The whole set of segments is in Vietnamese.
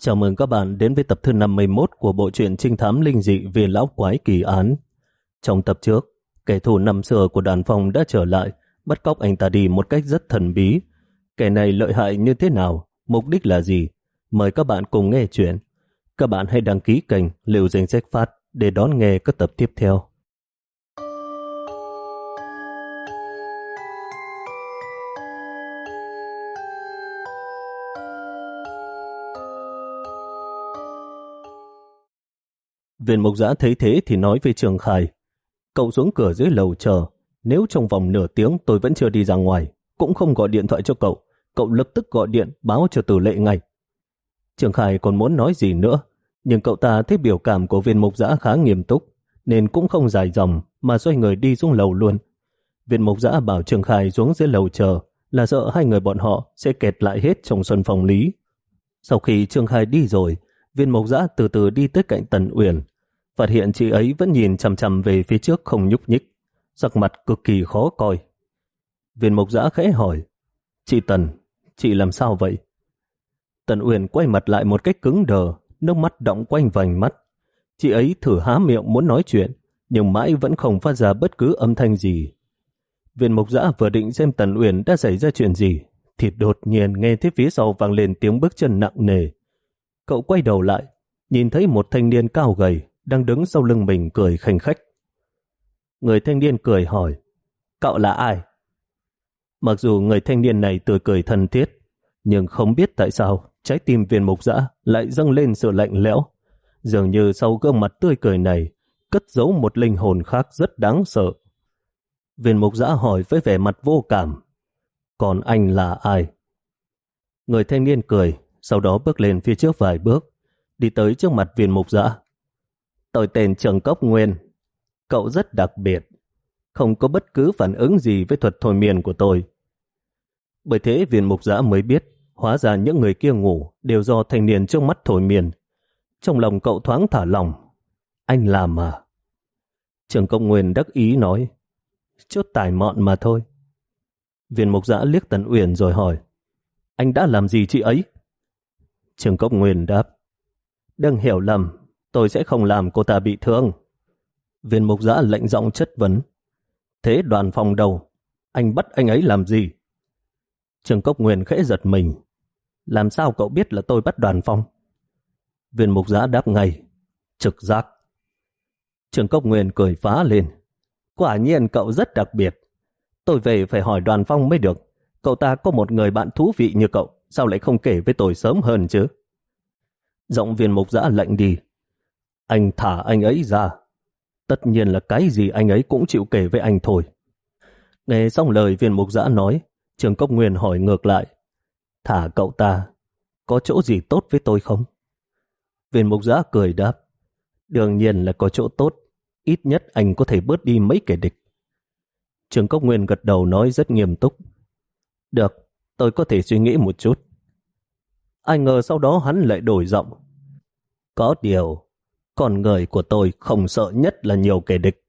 Chào mừng các bạn đến với tập thứ 51 của bộ truyện trinh thám linh dị về lão quái kỳ án. Trong tập trước, kẻ thù năm xưa của đàn phong đã trở lại, bắt cóc anh ta đi một cách rất thần bí. Kẻ này lợi hại như thế nào? Mục đích là gì? Mời các bạn cùng nghe chuyện. Các bạn hãy đăng ký kênh Liều Danh Sách Phát để đón nghe các tập tiếp theo. Viên Mộc giã thấy thế thì nói với Trường Khai, cậu xuống cửa dưới lầu chờ, nếu trong vòng nửa tiếng tôi vẫn chưa đi ra ngoài, cũng không gọi điện thoại cho cậu, cậu lập tức gọi điện báo cho tử lệ ngay. Trường Khai còn muốn nói gì nữa, nhưng cậu ta thấy biểu cảm của viên mục giã khá nghiêm túc, nên cũng không dài dòng mà xoay người đi xuống lầu luôn. Viên mục giã bảo Trường Khai xuống dưới lầu chờ là sợ hai người bọn họ sẽ kẹt lại hết trong xuân phòng lý. Sau khi Trường Khai đi rồi, viên mộc giã từ từ đi tới cạnh Tần Uyển, phát hiện chị ấy vẫn nhìn chằm chằm về phía trước không nhúc nhích, sắc mặt cực kỳ khó coi. Viên mộc giã khẽ hỏi, chị Tần, chị làm sao vậy? Tần Uyển quay mặt lại một cách cứng đờ, nước mắt đọng quanh vành mắt. Chị ấy thử há miệng muốn nói chuyện, nhưng mãi vẫn không phát ra bất cứ âm thanh gì. Viên mộc giã vừa định xem Tần Uyển đã xảy ra chuyện gì, thì đột nhiên nghe thấy phía sau vang lên tiếng bước chân nặng nề. Cậu quay đầu lại, nhìn thấy một thanh niên cao gầy đang đứng sau lưng mình cười khanh khách. Người thanh niên cười hỏi, cậu là ai? Mặc dù người thanh niên này tươi cười thân thiết, nhưng không biết tại sao trái tim viên mục dã lại dâng lên sự lạnh lẽo. Dường như sau gương mặt tươi cười này cất giấu một linh hồn khác rất đáng sợ. Viên mục dã hỏi với vẻ mặt vô cảm. Còn anh là ai? Người thanh niên cười, sau đó bước lên phía trước vài bước, đi tới trước mặt viên mục dã Tôi tên Trường Cốc Nguyên. Cậu rất đặc biệt, không có bất cứ phản ứng gì với thuật thôi miên của tôi. Bởi thế viên mục giã mới biết, hóa ra những người kia ngủ đều do thanh niên trước mắt thôi miên. Trong lòng cậu thoáng thả lòng. Anh làm à? Trường Cốc Nguyên đắc ý nói, chút tài mọn mà thôi. Viên mục giã liếc Tần Uyển rồi hỏi, anh đã làm gì chị ấy? Trường Cốc Nguyên đáp, đừng hiểu lầm, tôi sẽ không làm cô ta bị thương. Viên mục giã lệnh giọng chất vấn, thế đoàn phòng đầu, anh bắt anh ấy làm gì? Trường Cốc Nguyên khẽ giật mình, làm sao cậu biết là tôi bắt đoàn phong? Viên mục giã đáp ngay, trực giác. Trường Cốc Nguyên cười phá lên, quả nhiên cậu rất đặc biệt. Tôi về phải hỏi đoàn phong mới được, cậu ta có một người bạn thú vị như cậu, sao lại không kể với tôi sớm hơn chứ? Giọng viên mục giã lệnh đi. Anh thả anh ấy ra. Tất nhiên là cái gì anh ấy cũng chịu kể với anh thôi. Nghe xong lời viên mục giã nói, trường cốc nguyên hỏi ngược lại. Thả cậu ta, có chỗ gì tốt với tôi không? Viên mục giã cười đáp. Đương nhiên là có chỗ tốt, ít nhất anh có thể bớt đi mấy kẻ địch. Trường Cốc Nguyên gật đầu nói rất nghiêm túc. Được, tôi có thể suy nghĩ một chút. Ai ngờ sau đó hắn lại đổi giọng. Có điều, con người của tôi không sợ nhất là nhiều kẻ địch.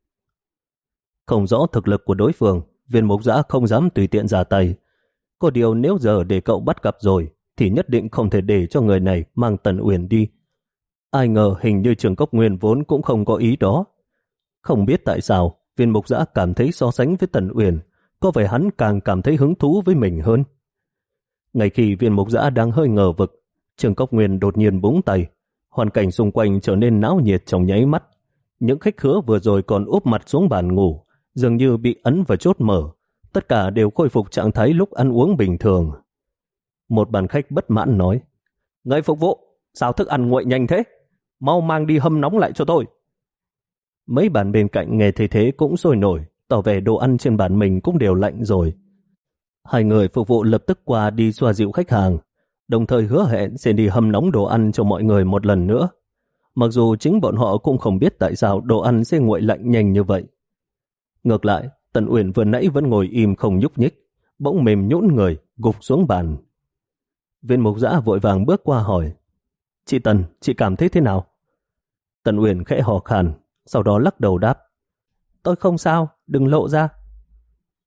Không rõ thực lực của đối phương, viên mục giã không dám tùy tiện ra tay. Có điều nếu giờ để cậu bắt gặp rồi, thì nhất định không thể để cho người này mang Tần Uyển đi. Ai ngờ hình như trường cốc nguyên vốn cũng không có ý đó. Không biết tại sao, viên mục giã cảm thấy so sánh với Tần Uyển, có vẻ hắn càng cảm thấy hứng thú với mình hơn. Ngay khi viên mục giã đang hơi ngờ vực, trường cốc nguyên đột nhiên búng tay. Hoàn cảnh xung quanh trở nên náo nhiệt trong nháy mắt. Những khách khứa vừa rồi còn úp mặt xuống bàn ngủ, dường như bị ấn và chốt mở. Tất cả đều khôi phục trạng thái lúc ăn uống bình thường. Một bàn khách bất mãn nói, Người phục vụ, sao thức ăn nguội nhanh thế? Mau mang đi hâm nóng lại cho tôi. Mấy bàn bên cạnh nghe thấy thế cũng sôi nổi, tỏ vẻ đồ ăn trên bàn mình cũng đều lạnh rồi. Hai người phục vụ lập tức qua đi xoa dịu khách hàng, đồng thời hứa hẹn sẽ đi hâm nóng đồ ăn cho mọi người một lần nữa. Mặc dù chính bọn họ cũng không biết tại sao đồ ăn sẽ nguội lạnh nhanh như vậy. Ngược lại, Tần Uyển vừa nãy vẫn ngồi im không nhúc nhích, bỗng mềm nhũn người, gục xuống bàn. Viên mục giã vội vàng bước qua hỏi, Chị Tần, chị cảm thấy thế nào? Tần Uyển khẽ hò khàn, sau đó lắc đầu đáp, Tôi không sao, đừng lộ ra.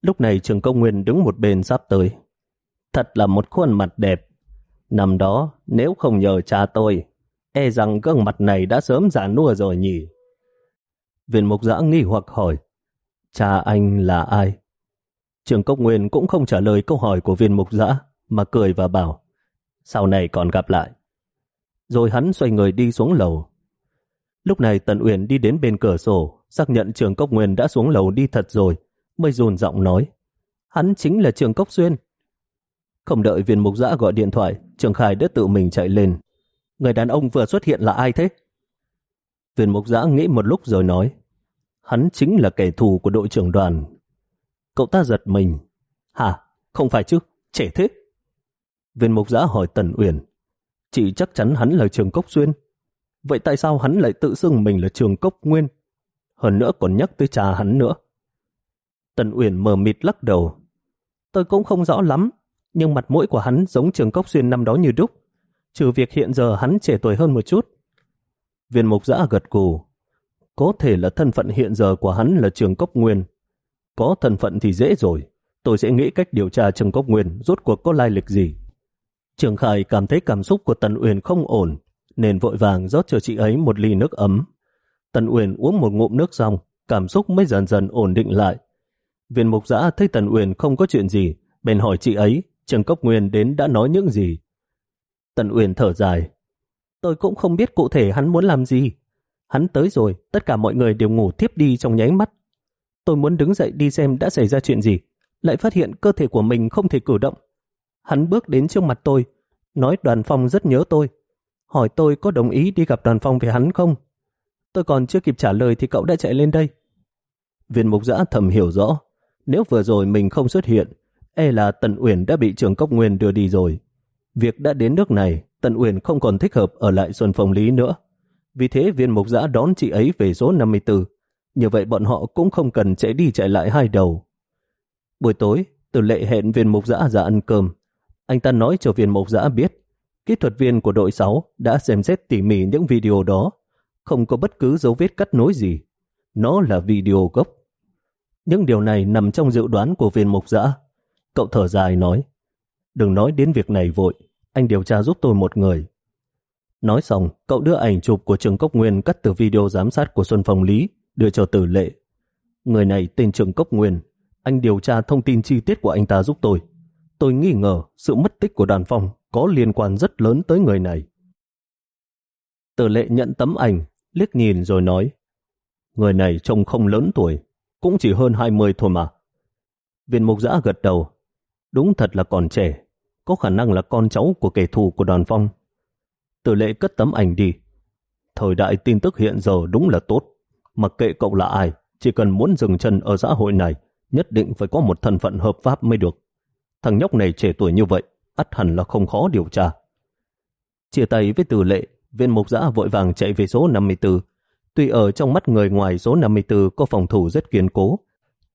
Lúc này trường công nguyên đứng một bên sắp tới. Thật là một khuôn mặt đẹp. Năm đó, nếu không nhờ cha tôi, e rằng gương mặt này đã sớm già nua rồi nhỉ. Viên mục giã nghi hoặc hỏi, cha anh là ai? Trường Cốc Nguyên cũng không trả lời câu hỏi của viên mục giã, mà cười và bảo, sau này còn gặp lại. Rồi hắn xoay người đi xuống lầu. Lúc này Tần Uyển đi đến bên cửa sổ, xác nhận Trường Cốc Nguyên đã xuống lầu đi thật rồi, mới dồn giọng nói, hắn chính là Trường Cốc Xuyên. Không đợi viên mục giã gọi điện thoại, Trường Khai đã tự mình chạy lên. Người đàn ông vừa xuất hiện là ai thế? Viên mục giã nghĩ một lúc rồi nói, hắn chính là kẻ thù của đội trưởng đoàn. Cậu ta giật mình. Hả? Không phải chứ? Trẻ thế? Viên mục giã hỏi Tần Uyển. Chị chắc chắn hắn là trường cốc xuyên. Vậy tại sao hắn lại tự xưng mình là trường cốc nguyên? Hơn nữa còn nhắc tới cha hắn nữa. Tần Uyển mờ mịt lắc đầu. Tôi cũng không rõ lắm, nhưng mặt mũi của hắn giống trường cốc xuyên năm đó như đúc. Trừ việc hiện giờ hắn trẻ tuổi hơn một chút. Viên mục giã gật cù. Có thể là thân phận hiện giờ của hắn là trường cốc nguyên. Có thân phận thì dễ rồi. Tôi sẽ nghĩ cách điều tra trường cốc nguyên rốt cuộc có lai lịch gì. Trường Khải cảm thấy cảm xúc của Tần Uyển không ổn, nên vội vàng rót cho chị ấy một ly nước ấm. Tần Uyển uống một ngụm nước xong, cảm xúc mới dần dần ổn định lại. Viên mục giã thấy Tần Uyển không có chuyện gì, bèn hỏi chị ấy, Trần Cốc Nguyên đến đã nói những gì. Tần Uyển thở dài. Tôi cũng không biết cụ thể hắn muốn làm gì. Hắn tới rồi, tất cả mọi người đều ngủ tiếp đi trong nháy mắt. Tôi muốn đứng dậy đi xem đã xảy ra chuyện gì, lại phát hiện cơ thể của mình không thể cử động. Hắn bước đến trước mặt tôi, nói đoàn phong rất nhớ tôi. Hỏi tôi có đồng ý đi gặp đoàn phong về hắn không? Tôi còn chưa kịp trả lời thì cậu đã chạy lên đây. Viên mục giã thầm hiểu rõ, nếu vừa rồi mình không xuất hiện, e là Tần Uyển đã bị trường cốc nguyên đưa đi rồi. Việc đã đến nước này, Tần Uyển không còn thích hợp ở lại Xuân Phong Lý nữa. Vì thế viên mục giã đón chị ấy về số 54. Như vậy bọn họ cũng không cần chạy đi chạy lại hai đầu. Buổi tối, từ lệ hẹn viên mục giã ra ăn cơm. Anh ta nói cho viên mục giã biết, kỹ thuật viên của đội 6 đã xem xét tỉ mỉ những video đó, không có bất cứ dấu vết cắt nối gì. Nó là video gốc. Những điều này nằm trong dự đoán của viên mục giã. Cậu thở dài nói, đừng nói đến việc này vội, anh điều tra giúp tôi một người. Nói xong, cậu đưa ảnh chụp của trường Cốc Nguyên cắt từ video giám sát của Xuân Phong Lý, đưa cho tử lệ. Người này tên trường Cốc Nguyên, anh điều tra thông tin chi tiết của anh ta giúp tôi. Tôi nghi ngờ sự mất tích của đàn phong có liên quan rất lớn tới người này. Tử lệ nhận tấm ảnh, liếc nhìn rồi nói, người này trông không lớn tuổi, cũng chỉ hơn 20 thôi mà. Viên mục giã gật đầu, đúng thật là còn trẻ, có khả năng là con cháu của kẻ thù của đoàn phong. Tử lệ cất tấm ảnh đi. Thời đại tin tức hiện giờ đúng là tốt. Mặc kệ cậu là ai, chỉ cần muốn dừng chân ở xã hội này, nhất định phải có một thân phận hợp pháp mới được. Thằng nhóc này trẻ tuổi như vậy, ắt hẳn là không khó điều tra. Chia tay với tử lệ, viên mục giã vội vàng chạy về số 54. Tuy ở trong mắt người ngoài số 54 có phòng thủ rất kiên cố,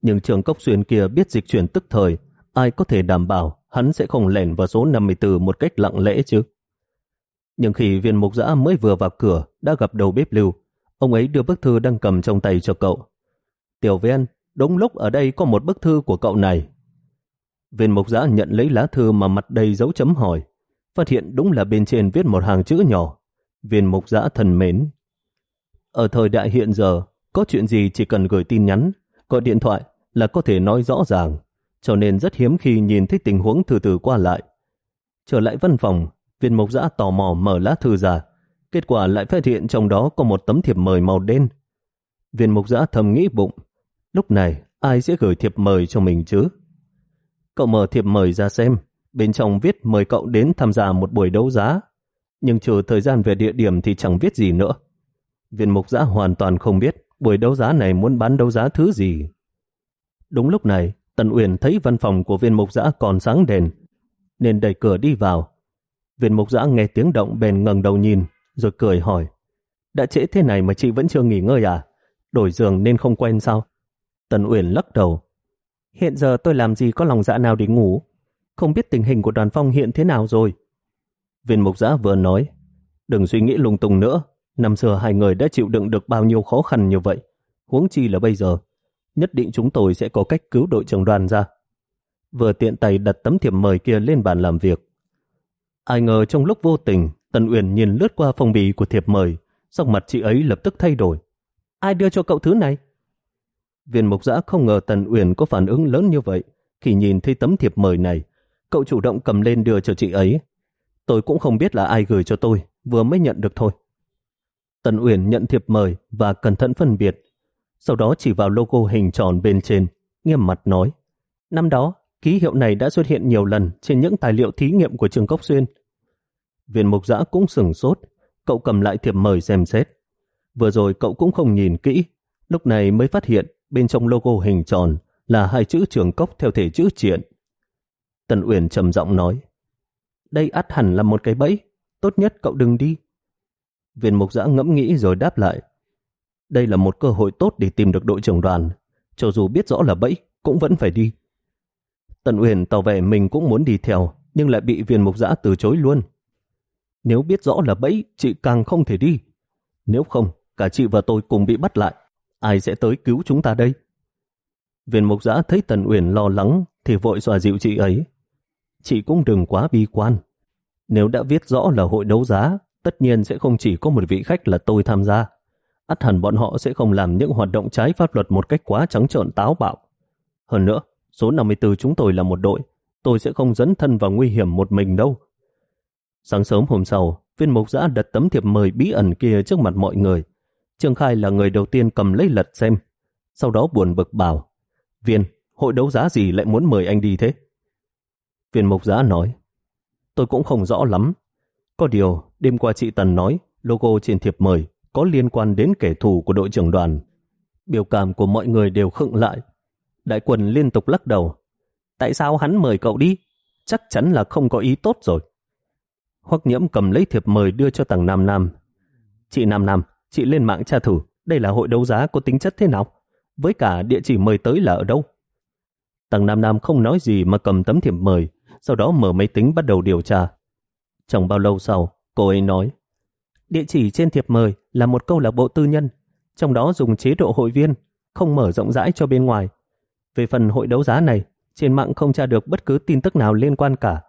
nhưng trường cốc xuyên kia biết dịch chuyển tức thời, ai có thể đảm bảo hắn sẽ không lẻn vào số 54 một cách lặng lẽ chứ. Nhưng khi viên mục giã mới vừa vào cửa đã gặp đầu bếp lưu, ông ấy đưa bức thư đang cầm trong tay cho cậu. Tiểu viên, đúng lúc ở đây có một bức thư của cậu này. Viên mục giã nhận lấy lá thư mà mặt đầy dấu chấm hỏi, phát hiện đúng là bên trên viết một hàng chữ nhỏ. Viên mục giã thần mến. Ở thời đại hiện giờ, có chuyện gì chỉ cần gửi tin nhắn, gọi điện thoại là có thể nói rõ ràng, cho nên rất hiếm khi nhìn thấy tình huống từ từ qua lại. Trở lại văn phòng, viên Mộc giã tò mò mở lá thư ra, kết quả lại phát hiện trong đó có một tấm thiệp mời màu đen. Viên Mộc giã thầm nghĩ bụng, lúc này ai sẽ gửi thiệp mời cho mình chứ? Cậu mở thiệp mời ra xem, bên trong viết mời cậu đến tham gia một buổi đấu giá, nhưng trừ thời gian về địa điểm thì chẳng viết gì nữa. Viên mục giã hoàn toàn không biết buổi đấu giá này muốn bán đấu giá thứ gì. Đúng lúc này, Tần Uyển thấy văn phòng của viên mục giã còn sáng đèn, nên đẩy cửa đi vào. Viên mục giã nghe tiếng động bèn ngẩng đầu nhìn, rồi cười hỏi. Đã trễ thế này mà chị vẫn chưa nghỉ ngơi à? Đổi giường nên không quen sao? Tần Uyển lắc đầu. Hiện giờ tôi làm gì có lòng dạ nào để ngủ? Không biết tình hình của đoàn phong hiện thế nào rồi? Viên mục giã vừa nói. Đừng suy nghĩ lung tung nữa. Năm xưa hai người đã chịu đựng được bao nhiêu khó khăn như vậy. Huống chi là bây giờ. Nhất định chúng tôi sẽ có cách cứu đội trưởng đoàn ra. Vừa tiện tay đặt tấm thiệp mời kia lên bàn làm việc. Ai ngờ trong lúc vô tình, Tần Uyển nhìn lướt qua phong bì của thiệp mời, sắc mặt chị ấy lập tức thay đổi. Ai đưa cho cậu thứ này? Viên mục giã không ngờ Tần Uyển có phản ứng lớn như vậy. Khi nhìn thấy tấm thiệp mời này, cậu chủ động cầm lên đưa cho chị ấy. Tôi cũng không biết là ai gửi cho tôi, vừa mới nhận được thôi. Tần Uyển nhận thiệp mời và cẩn thận phân biệt. Sau đó chỉ vào logo hình tròn bên trên, nghiêm mặt nói. Năm đó, ký hiệu này đã xuất hiện nhiều lần trên những tài liệu thí nghiệm của trường Cốc Xuyên. Viên mục giã cũng sửng sốt, cậu cầm lại thiệp mời xem xét. Vừa rồi cậu cũng không nhìn kỹ, lúc này mới phát hiện bên trong logo hình tròn là hai chữ trường cốc theo thể chữ triện. Tần Uyển trầm giọng nói, đây ắt hẳn là một cái bẫy, tốt nhất cậu đừng đi. Viên mục giã ngẫm nghĩ rồi đáp lại, đây là một cơ hội tốt để tìm được đội trưởng đoàn, cho dù biết rõ là bẫy, cũng vẫn phải đi. Tần Uyển tỏ vẻ mình cũng muốn đi theo, nhưng lại bị viên mục giã từ chối luôn. Nếu biết rõ là bẫy, chị càng không thể đi. Nếu không, cả chị và tôi cùng bị bắt lại. Ai sẽ tới cứu chúng ta đây? Viên mục giã thấy Tần Uyển lo lắng thì vội xoa dịu chị ấy. Chị cũng đừng quá bi quan. Nếu đã viết rõ là hội đấu giá, tất nhiên sẽ không chỉ có một vị khách là tôi tham gia ắt hẳn bọn họ sẽ không làm những hoạt động trái pháp luật một cách quá trắng trợn táo bạo. Hơn nữa, số 54 chúng tôi là một đội, tôi sẽ không dẫn thân vào nguy hiểm một mình đâu. Sáng sớm hôm sau, viên mục giã đặt tấm thiệp mời bí ẩn kia trước mặt mọi người. Trương Khai là người đầu tiên cầm lấy lật xem, sau đó buồn bực bảo, Viên, hội đấu giá gì lại muốn mời anh đi thế? Viên mục giã nói, tôi cũng không rõ lắm. Có điều, đêm qua chị Tần nói, logo trên thiệp mời có liên quan đến kẻ thù của đội trưởng đoàn. Biểu cảm của mọi người đều khựng lại. Đại quần liên tục lắc đầu. Tại sao hắn mời cậu đi? Chắc chắn là không có ý tốt rồi. Hoắc nhiễm cầm lấy thiệp mời đưa cho tầng Nam Nam. Chị Nam Nam, chị lên mạng tra thử, đây là hội đấu giá có tính chất thế nào? Với cả địa chỉ mời tới là ở đâu? Tầng Nam Nam không nói gì mà cầm tấm thiệp mời, sau đó mở máy tính bắt đầu điều tra. Chẳng bao lâu sau, cô ấy nói, địa chỉ trên thiệp mời là một câu lạc bộ tư nhân, trong đó dùng chế độ hội viên, không mở rộng rãi cho bên ngoài. Về phần hội đấu giá này, trên mạng không tra được bất cứ tin tức nào liên quan cả.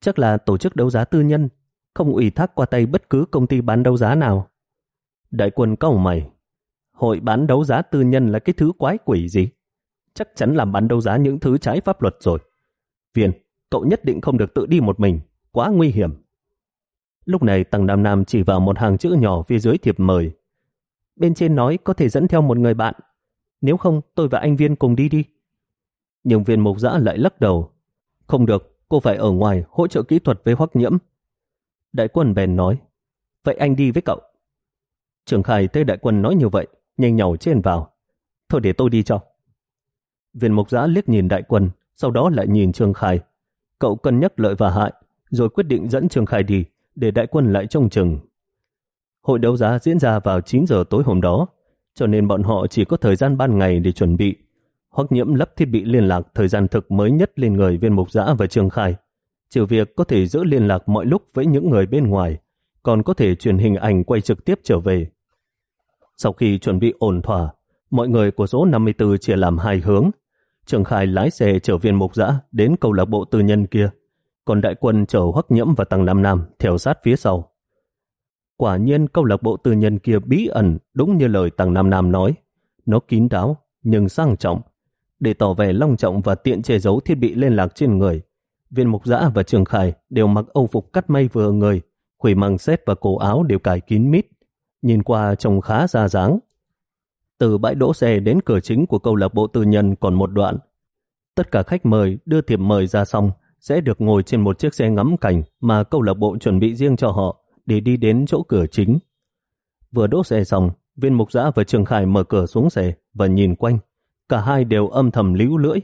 Chắc là tổ chức đấu giá tư nhân, không ủy thác qua tay bất cứ công ty bán đấu giá nào. Đại quân cau mày. Hội bán đấu giá tư nhân là cái thứ quái quỷ gì? Chắc chắn làm bán đấu giá những thứ trái pháp luật rồi. Viên, cậu nhất định không được tự đi một mình, quá nguy hiểm. Lúc này Tăng Nam Nam chỉ vào một hàng chữ nhỏ phía dưới thiệp mời. Bên trên nói có thể dẫn theo một người bạn. Nếu không, tôi và anh Viên cùng đi đi. Nhưng viên mục giã lại lắc đầu. Không được, cô phải ở ngoài hỗ trợ kỹ thuật với hoắc nhiễm. Đại quân bèn nói, vậy anh đi với cậu. Trường Khai thấy đại quân nói như vậy, nhanh nhảu trên vào. Thôi để tôi đi cho. Viên mục giã liếc nhìn đại quân, sau đó lại nhìn Trường Khai. Cậu cân nhắc lợi và hại, rồi quyết định dẫn Trường Khai đi, để đại quân lại trông chừng. Hội đấu giá diễn ra vào 9 giờ tối hôm đó, cho nên bọn họ chỉ có thời gian ban ngày để chuẩn bị. Hoắc nhiễm lắp thiết bị liên lạc thời gian thực mới nhất lên người viên mục giã và Trường Khai. Trừ việc có thể giữ liên lạc mọi lúc với những người bên ngoài, còn có thể truyền hình ảnh quay trực tiếp trở về. Sau khi chuẩn bị ổn thỏa, mọi người của số 54 chia làm hai hướng. Trường Khai lái xe chở viên mục giã đến câu lạc bộ tư nhân kia, còn đại quân chở Hoắc Nhiễm và Tăng Nam Nam theo sát phía sau. Quả nhiên câu lạc bộ tư nhân kia bí ẩn đúng như lời Tăng Nam Nam nói. Nó kín đáo, nhưng sang trọng. Để tỏ vẻ long trọng và tiện che giấu thiết bị liên lạc trên người, viên mục giã và trường khải đều mặc âu phục cắt may vừa người, quỷ măng xét và cổ áo đều cài kín mít. Nhìn qua trông khá ra dáng. Từ bãi đỗ xe đến cửa chính của câu lạc bộ tư nhân còn một đoạn. Tất cả khách mời đưa thiệp mời ra xong sẽ được ngồi trên một chiếc xe ngắm cảnh mà câu lạc bộ chuẩn bị riêng cho họ để đi đến chỗ cửa chính. Vừa đốt xe xong, viên mục giã và Trường Khải mở cửa xuống xe và nhìn quanh. Cả hai đều âm thầm líu lưỡi.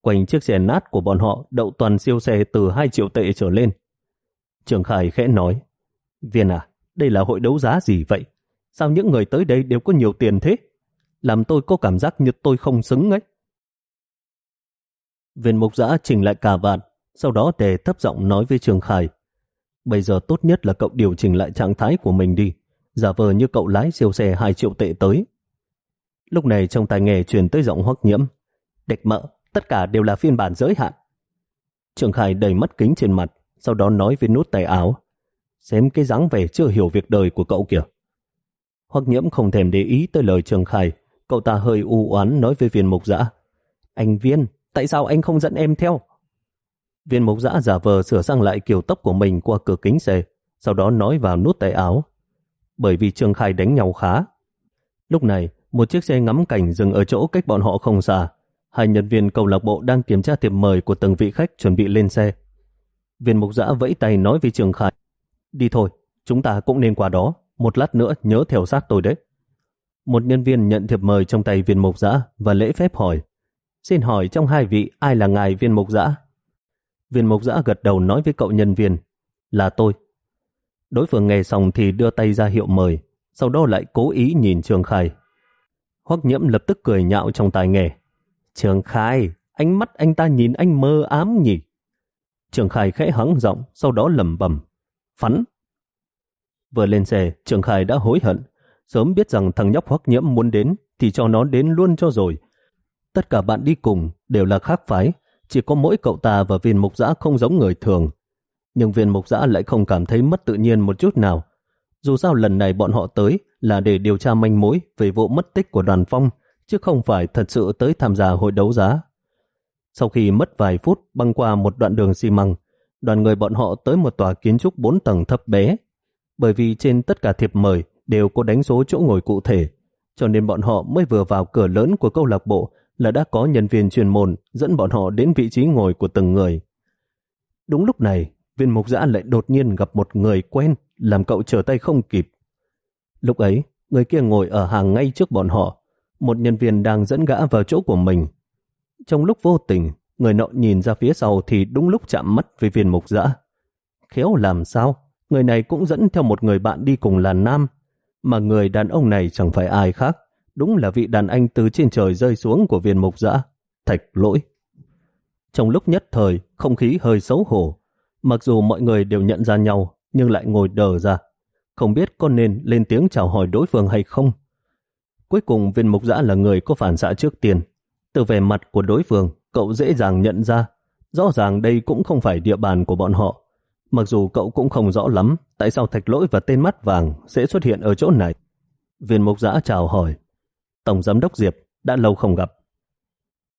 Quanh chiếc xe nát của bọn họ đậu toàn siêu xe từ 2 triệu tệ trở lên. Trường Khải khẽ nói, Viên à, đây là hội đấu giá gì vậy? Sao những người tới đây đều có nhiều tiền thế? Làm tôi có cảm giác như tôi không xứng ấy. Viên mục giã chỉnh lại cà vạt, sau đó đề thấp giọng nói với Trường Khải. Bây giờ tốt nhất là cậu điều chỉnh lại trạng thái của mình đi, giả vờ như cậu lái siêu xe 2 triệu tệ tới. Lúc này trong tài nghề truyền tới giọng hoắc nhiễm. Địch mợ, tất cả đều là phiên bản giới hạn. Trường Khải đầy mắt kính trên mặt, sau đó nói với nút tay áo. Xem cái dáng vẻ chưa hiểu việc đời của cậu kìa. Hoắc nhiễm không thèm để ý tới lời Trường Khai, cậu ta hơi u oán nói với viên mục dã. Anh Viên, tại sao anh không dẫn em theo? Viên mục giã giả vờ sửa sang lại kiểu tóc của mình qua cửa kính xe, sau đó nói vào nút tay áo. Bởi vì Trường Khai đánh nhau khá. Lúc này, một chiếc xe ngắm cảnh dừng ở chỗ cách bọn họ không xa. Hai nhân viên câu lạc bộ đang kiểm tra thiệp mời của từng vị khách chuẩn bị lên xe. Viên mục giã vẫy tay nói với Trường Khai. Đi thôi, chúng ta cũng nên qua đó. Một lát nữa nhớ theo sát tôi đấy. Một nhân viên nhận thiệp mời trong tay viên mục giã và lễ phép hỏi. Xin hỏi trong hai vị ai là ngài viên mục giã? Viên mục giã gật đầu nói với cậu nhân viên. Là tôi. Đối phương nghe xong thì đưa tay ra hiệu mời, sau đó lại cố ý nhìn Trường Khai. Hoắc nhiễm lập tức cười nhạo trong tai nghe. Trường Khai, ánh mắt anh ta nhìn anh mơ ám nhỉ? Trường Khai khẽ hắng giọng, sau đó lẩm bẩm. Phắn. Vừa lên xe, Trường Khai đã hối hận. Sớm biết rằng thằng nhóc Hoắc nhiễm muốn đến, thì cho nó đến luôn cho rồi. Tất cả bạn đi cùng đều là khác phái, chỉ có mỗi cậu ta và viên mục giã không giống người thường. Nhưng viên mục giã lại không cảm thấy mất tự nhiên một chút nào. Dù sao lần này bọn họ tới là để điều tra manh mối về vụ mất tích của đoàn phong, chứ không phải thật sự tới tham gia hội đấu giá. Sau khi mất vài phút băng qua một đoạn đường xi măng, đoàn người bọn họ tới một tòa kiến trúc 4 tầng thấp bé. Bởi vì trên tất cả thiệp mời đều có đánh số chỗ ngồi cụ thể, cho nên bọn họ mới vừa vào cửa lớn của câu lạc bộ là đã có nhân viên chuyên môn dẫn bọn họ đến vị trí ngồi của từng người. Đúng lúc này, viên mục giã lại đột nhiên gặp một người quen làm cậu trở tay không kịp. Lúc ấy, người kia ngồi ở hàng ngay trước bọn họ, một nhân viên đang dẫn gã vào chỗ của mình. Trong lúc vô tình, người nọ nhìn ra phía sau thì đúng lúc chạm mắt với viên mục giã. Khéo làm sao, người này cũng dẫn theo một người bạn đi cùng là nam, mà người đàn ông này chẳng phải ai khác, đúng là vị đàn anh từ trên trời rơi xuống của viên mục dã thạch lỗi. Trong lúc nhất thời, không khí hơi xấu hổ, mặc dù mọi người đều nhận ra nhau, nhưng lại ngồi đờ ra, không biết có nên lên tiếng chào hỏi đối phương hay không. Cuối cùng viên mục dã là người có phản xạ trước tiên. Từ vẻ mặt của đối phương, cậu dễ dàng nhận ra, rõ ràng đây cũng không phải địa bàn của bọn họ. Mặc dù cậu cũng không rõ lắm tại sao thạch lỗi và tên mắt vàng sẽ xuất hiện ở chỗ này. Viên mục giã chào hỏi. Tổng giám đốc Diệp đã lâu không gặp.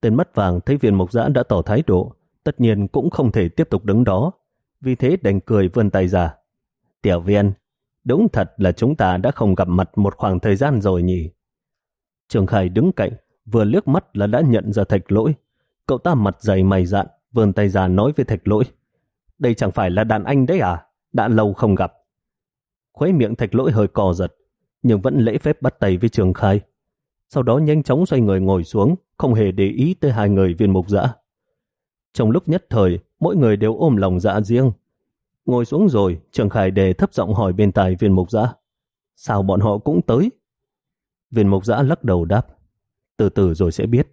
Tên mắt vàng thấy viên mục giã đã tỏ thái độ, tất nhiên cũng không thể tiếp tục đứng đó. Vì thế đành cười vươn tay ra. Tiểu viên, đúng thật là chúng ta đã không gặp mặt một khoảng thời gian rồi nhỉ. Trường Khải đứng cạnh, vừa liếc mắt là đã nhận ra thạch lỗi. Cậu ta mặt dày mày dạn, vươn tay ra nói với thạch lỗi. Đây chẳng phải là đàn anh đấy à? Đã lâu không gặp. Khuấy miệng thạch lỗi hơi cò giật, nhưng vẫn lễ phép bắt tay với Trường Khải. Sau đó nhanh chóng xoay người ngồi xuống, không hề để ý tới hai người viên mục dã. Trong lúc nhất thời, mỗi người đều ôm lòng dạ riêng. Ngồi xuống rồi, Trường Khải đề thấp giọng hỏi bên tài viên mục dã. Sao bọn họ cũng tới? Viên mục dã lắc đầu đáp. Từ từ rồi sẽ biết.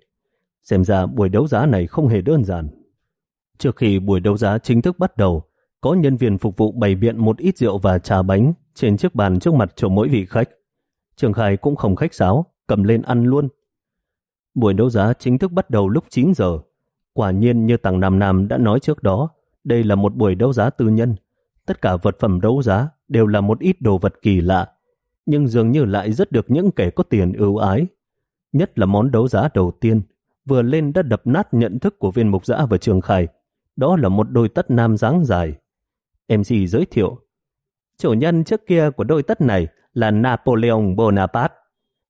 Xem ra buổi đấu giá này không hề đơn giản. Trước khi buổi đấu giá chính thức bắt đầu, có nhân viên phục vụ bày biện một ít rượu và trà bánh trên chiếc bàn trước mặt cho mỗi vị khách. Trường khải cũng không khách sáo, cầm lên ăn luôn. Buổi đấu giá chính thức bắt đầu lúc 9 giờ. Quả nhiên như Tàng Nam Nam đã nói trước đó, đây là một buổi đấu giá tư nhân. Tất cả vật phẩm đấu giá đều là một ít đồ vật kỳ lạ, nhưng dường như lại rất được những kẻ có tiền ưu ái. Nhất là món đấu giá đầu tiên, vừa lên đã đập nát nhận thức của viên mục giã và trường khai. Đó là một đôi tất nam dáng dài. MC giới thiệu, chủ nhân trước kia của đôi tất này là Napoleon Bonaparte.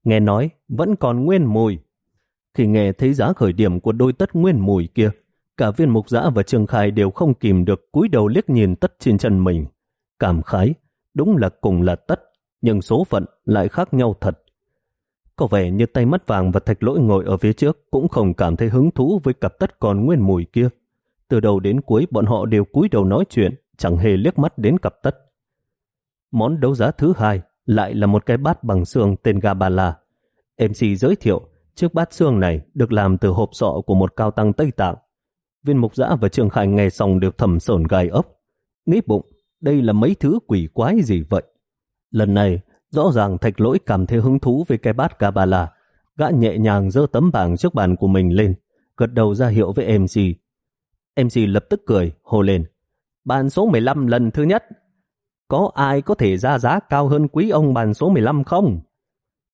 Nghe nói, vẫn còn nguyên mùi. Khi nghe thấy giá khởi điểm của đôi tất nguyên mùi kia, cả viên mục giã và trường khai đều không kìm được cúi đầu liếc nhìn tất trên chân mình. Cảm khái, đúng là cùng là tất, nhưng số phận lại khác nhau thật. Có vẻ như tay mắt vàng và thạch lỗi ngồi ở phía trước cũng không cảm thấy hứng thú với cặp tất còn nguyên mùi kia. Từ đầu đến cuối bọn họ đều cúi đầu nói chuyện, chẳng hề liếc mắt đến cặp tất. Món đấu giá thứ hai lại là một cái bát bằng xương tên Gabala. MC giới thiệu, chiếc bát xương này được làm từ hộp sọ của một cao tăng Tây Tạng. Viên mục giã và trương Khải nghe xong đều thầm sồn gai ốc. Nghĩ bụng, đây là mấy thứ quỷ quái gì vậy? Lần này, rõ ràng thạch lỗi cảm thấy hứng thú với cái bát Gabala. Gã nhẹ nhàng dơ tấm bảng trước bàn của mình lên, gật đầu ra hiệu với MC. MC lập tức cười, hô lên. Bàn số 15 lần thứ nhất. Có ai có thể ra giá cao hơn quý ông bàn số 15 không?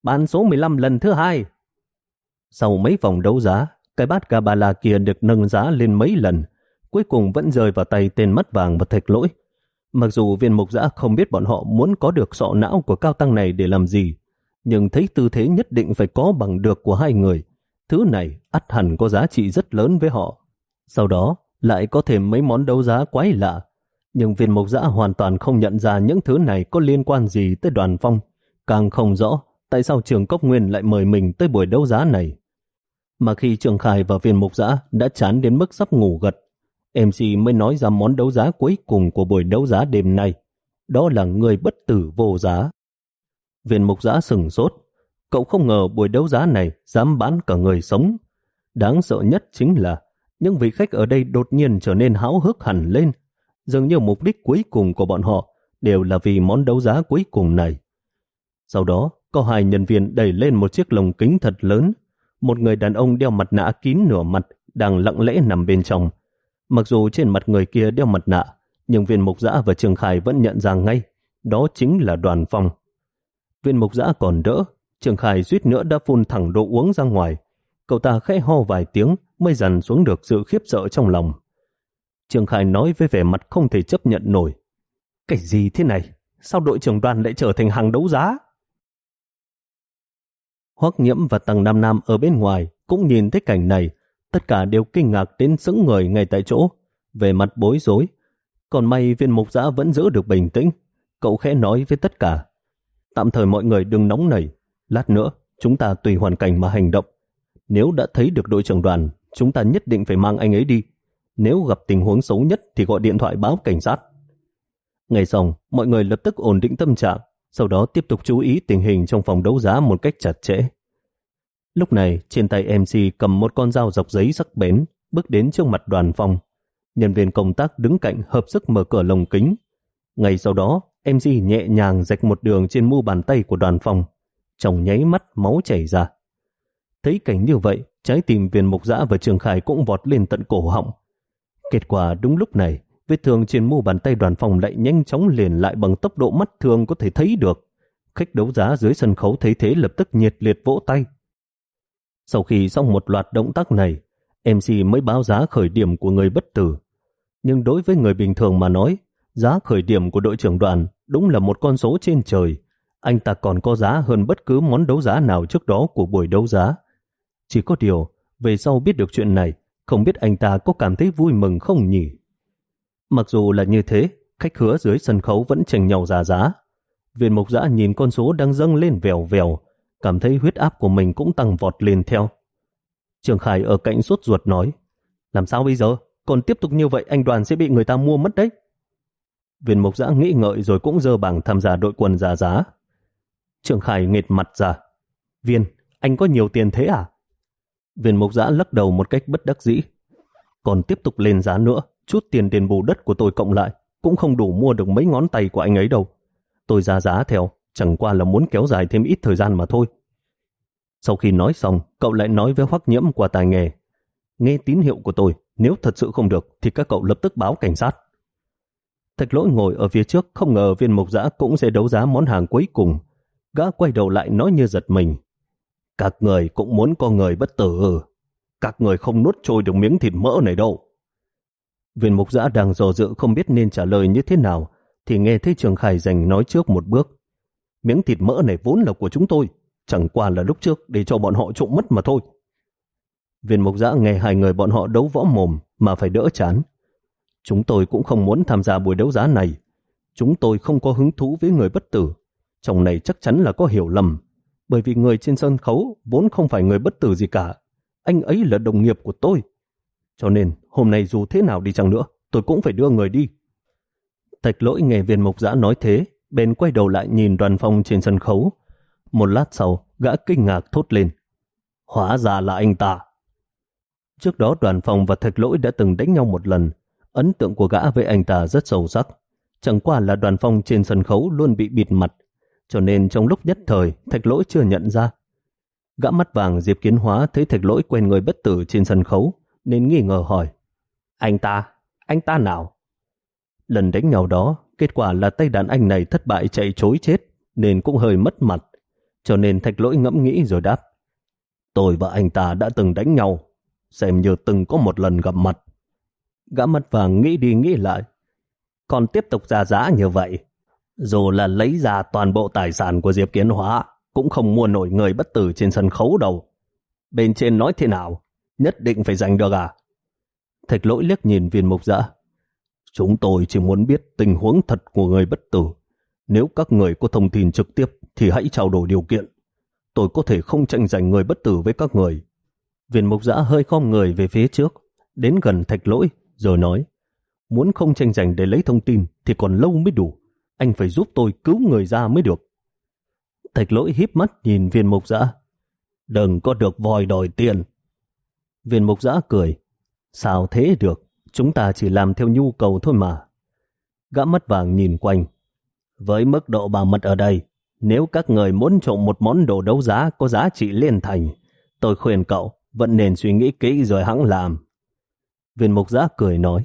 Bàn số 15 lần thứ hai. Sau mấy vòng đấu giá, cái bát Gabala kia được nâng giá lên mấy lần, cuối cùng vẫn rơi vào tay tên mắt vàng và thạch lỗi. Mặc dù viên mục giã không biết bọn họ muốn có được sọ não của cao tăng này để làm gì, nhưng thấy tư thế nhất định phải có bằng được của hai người. Thứ này ắt hẳn có giá trị rất lớn với họ. Sau đó lại có thêm mấy món đấu giá quái lạ. Nhưng viên mục giã hoàn toàn không nhận ra những thứ này có liên quan gì tới đoàn phong. Càng không rõ tại sao trường Cốc Nguyên lại mời mình tới buổi đấu giá này. Mà khi Trường Khải và viên mục giã đã chán đến mức sắp ngủ gật, MC mới nói ra món đấu giá cuối cùng của buổi đấu giá đêm nay. Đó là người bất tử vô giá. Viên mục giã sừng sốt. Cậu không ngờ buổi đấu giá này dám bán cả người sống. Đáng sợ nhất chính là những vị khách ở đây đột nhiên trở nên háo hức hẳn lên. Dường như mục đích cuối cùng của bọn họ đều là vì món đấu giá cuối cùng này. Sau đó, có hai nhân viên đẩy lên một chiếc lồng kính thật lớn. Một người đàn ông đeo mặt nạ kín nửa mặt đang lặng lẽ nằm bên trong. Mặc dù trên mặt người kia đeo mặt nạ, nhưng viên mục giã và Trường Khải vẫn nhận ra ngay, đó chính là đoàn phong. Viên mục giã còn đỡ, Trường Khải suýt nữa đã phun thẳng đồ uống ra ngoài. Cậu ta khẽ ho vài tiếng mới dần xuống được sự khiếp sợ trong lòng. Trường Khải nói với vẻ mặt không thể chấp nhận nổi. Cái gì thế này? Sao đội trưởng đoàn lại trở thành hàng đấu giá? Hoắc Nhiễm và Tầng Nam Nam ở bên ngoài cũng nhìn thấy cảnh này, tất cả đều kinh ngạc đến sững người ngay tại chỗ, về mặt bối rối. Còn may viên mục giã vẫn giữ được bình tĩnh, cậu khẽ nói với tất cả. Tạm thời mọi người đừng nóng nảy, lát nữa chúng ta tùy hoàn cảnh mà hành động. Nếu đã thấy được đội trưởng đoàn, chúng ta nhất định phải mang anh ấy đi. Nếu gặp tình huống xấu nhất thì gọi điện thoại báo cảnh sát. Ngày xong, mọi người lập tức ổn định tâm trạng, sau đó tiếp tục chú ý tình hình trong phòng đấu giá một cách chặt chẽ. Lúc này, trên tay MC cầm một con dao dọc giấy sắc bén, bước đến trước mặt đoàn phòng. Nhân viên công tác đứng cạnh hợp sức mở cửa lồng kính. Ngay sau đó, MC nhẹ nhàng rạch một đường trên mu bàn tay của đoàn phòng. chồng nháy mắt máu chảy ra. Thấy cảnh như vậy, trái tim viên mục dã và Trường Khải cũng vọt lên tận cổ họng. Kết quả đúng lúc này, vết thương trên mu bàn tay đoàn phòng lại nhanh chóng liền lại bằng tốc độ mắt thường có thể thấy được. Khách đấu giá dưới sân khấu thấy thế lập tức nhiệt liệt vỗ tay. Sau khi xong một loạt động tác này, MC mới báo giá khởi điểm của người bất tử. Nhưng đối với người bình thường mà nói, giá khởi điểm của đội trưởng đoàn đúng là một con số trên trời. Anh ta còn có giá hơn bất cứ món đấu giá nào trước đó của buổi đấu giá. Chỉ có điều, về sau biết được chuyện này, không biết anh ta có cảm thấy vui mừng không nhỉ? Mặc dù là như thế, khách hứa dưới sân khấu vẫn tranh nhau giá giá. Viên mục giã nhìn con số đang dâng lên vèo vèo, cảm thấy huyết áp của mình cũng tăng vọt lên theo. Trường Khải ở cạnh suốt ruột nói, làm sao bây giờ? Còn tiếp tục như vậy anh đoàn sẽ bị người ta mua mất đấy. Viên mục giã nghĩ ngợi rồi cũng dơ bảng tham gia đội quân giá giá. Trường Khải nghệt mặt ra. Viên, anh có nhiều tiền thế à? Viên mục giã lắc đầu một cách bất đắc dĩ. Còn tiếp tục lên giá nữa, chút tiền đền bù đất của tôi cộng lại cũng không đủ mua được mấy ngón tay của anh ấy đâu. Tôi ra giá theo, chẳng qua là muốn kéo dài thêm ít thời gian mà thôi. Sau khi nói xong, cậu lại nói với Hoắc Nhiễm qua tài nghề. Nghe tín hiệu của tôi, nếu thật sự không được thì các cậu lập tức báo cảnh sát. Thạch lỗi ngồi ở phía trước không ngờ viên mục giã cũng sẽ đấu giá món hàng cuối cùng. Gã quay đầu lại nói như giật mình. Các người cũng muốn con người bất tử. Các người không nuốt trôi được miếng thịt mỡ này đâu. Viên mục giã đang dò dự không biết nên trả lời như thế nào, thì nghe thấy Trường Khải giành nói trước một bước. Miếng thịt mỡ này vốn là của chúng tôi, chẳng qua là lúc trước để cho bọn họ trộm mất mà thôi. Viên mục giã nghe hai người bọn họ đấu võ mồm mà phải đỡ chán. Chúng tôi cũng không muốn tham gia buổi đấu giá này. Chúng tôi không có hứng thú với người bất tử. Trong này chắc chắn là có hiểu lầm bởi vì người trên sân khấu vốn không phải người bất tử gì cả. Anh ấy là đồng nghiệp của tôi. Cho nên, hôm nay dù thế nào đi chăng nữa, tôi cũng phải đưa người đi. Thạch lỗi nghe viên mục giã nói thế, bên quay đầu lại nhìn đoàn phong trên sân khấu. Một lát sau, gã kinh ngạc thốt lên. Hóa ra là anh ta. Trước đó đoàn phong và thạch lỗi đã từng đánh nhau một lần. Ấn tượng của gã với anh ta rất sâu sắc. Chẳng qua là đoàn phong trên sân khấu luôn bị bịt mặt, cho nên trong lúc nhất thời thạch lỗi chưa nhận ra. Gã mắt vàng Diệp Kiến Hóa thấy thạch lỗi quen người bất tử trên sân khấu nên nghi ngờ hỏi Anh ta? Anh ta nào? Lần đánh nhau đó, kết quả là tay đàn anh này thất bại chạy chối chết, nên cũng hơi mất mặt. Cho nên thạch lỗi ngẫm nghĩ rồi đáp. Tôi và anh ta đã từng đánh nhau, xem như từng có một lần gặp mặt. Gã mắt vàng nghĩ đi nghĩ lại. Còn tiếp tục ra giá như vậy, dù là lấy ra toàn bộ tài sản của Diệp Kiến Hóa, cũng không mua nổi người bất tử trên sân khấu đâu. Bên trên nói thế nào? Nhất định phải giành được à? Thạch lỗi liếc nhìn viên mục dã. Chúng tôi chỉ muốn biết tình huống thật của người bất tử. Nếu các người có thông tin trực tiếp thì hãy trao đổi điều kiện. Tôi có thể không tranh giành người bất tử với các người. Viên mục dã hơi khom người về phía trước, đến gần thạch lỗi, rồi nói Muốn không tranh giành để lấy thông tin thì còn lâu mới đủ. Anh phải giúp tôi cứu người ra mới được. Thạch lỗi híp mắt nhìn viên mục giã. Đừng có được vòi đòi tiền. Viên mục giã cười. Sao thế được? Chúng ta chỉ làm theo nhu cầu thôi mà. Gã mắt vàng nhìn quanh. Với mức độ bảo mật ở đây, nếu các người muốn trộm một món đồ đấu giá có giá trị liên thành, tôi khuyên cậu vẫn nên suy nghĩ kỹ rồi hãng làm. Viên mục giã cười nói,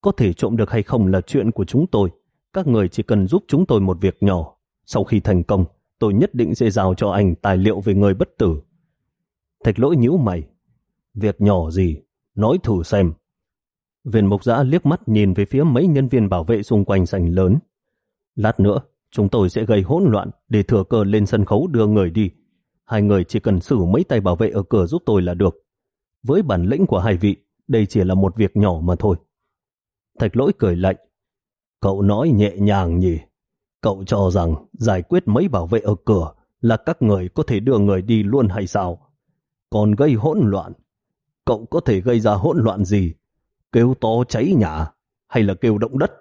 có thể trộm được hay không là chuyện của chúng tôi. Các người chỉ cần giúp chúng tôi một việc nhỏ. Sau khi thành công, tôi nhất định sẽ giao cho anh tài liệu về người bất tử. Thạch lỗi nhíu mày. Việc nhỏ gì? Nói thử xem. Viên mục giã liếc mắt nhìn về phía mấy nhân viên bảo vệ xung quanh sảnh lớn. Lát nữa, chúng tôi sẽ gây hỗn loạn để thừa cơ lên sân khấu đưa người đi. Hai người chỉ cần xử mấy tay bảo vệ ở cửa giúp tôi là được. Với bản lĩnh của hai vị, đây chỉ là một việc nhỏ mà thôi. Thạch lỗi cười lạnh. Cậu nói nhẹ nhàng nhỉ? Cậu cho rằng giải quyết mấy bảo vệ ở cửa là các người có thể đưa người đi luôn hay sao? Còn gây hỗn loạn. Cậu có thể gây ra hỗn loạn gì? Kêu to cháy nhà hay là kêu động đất?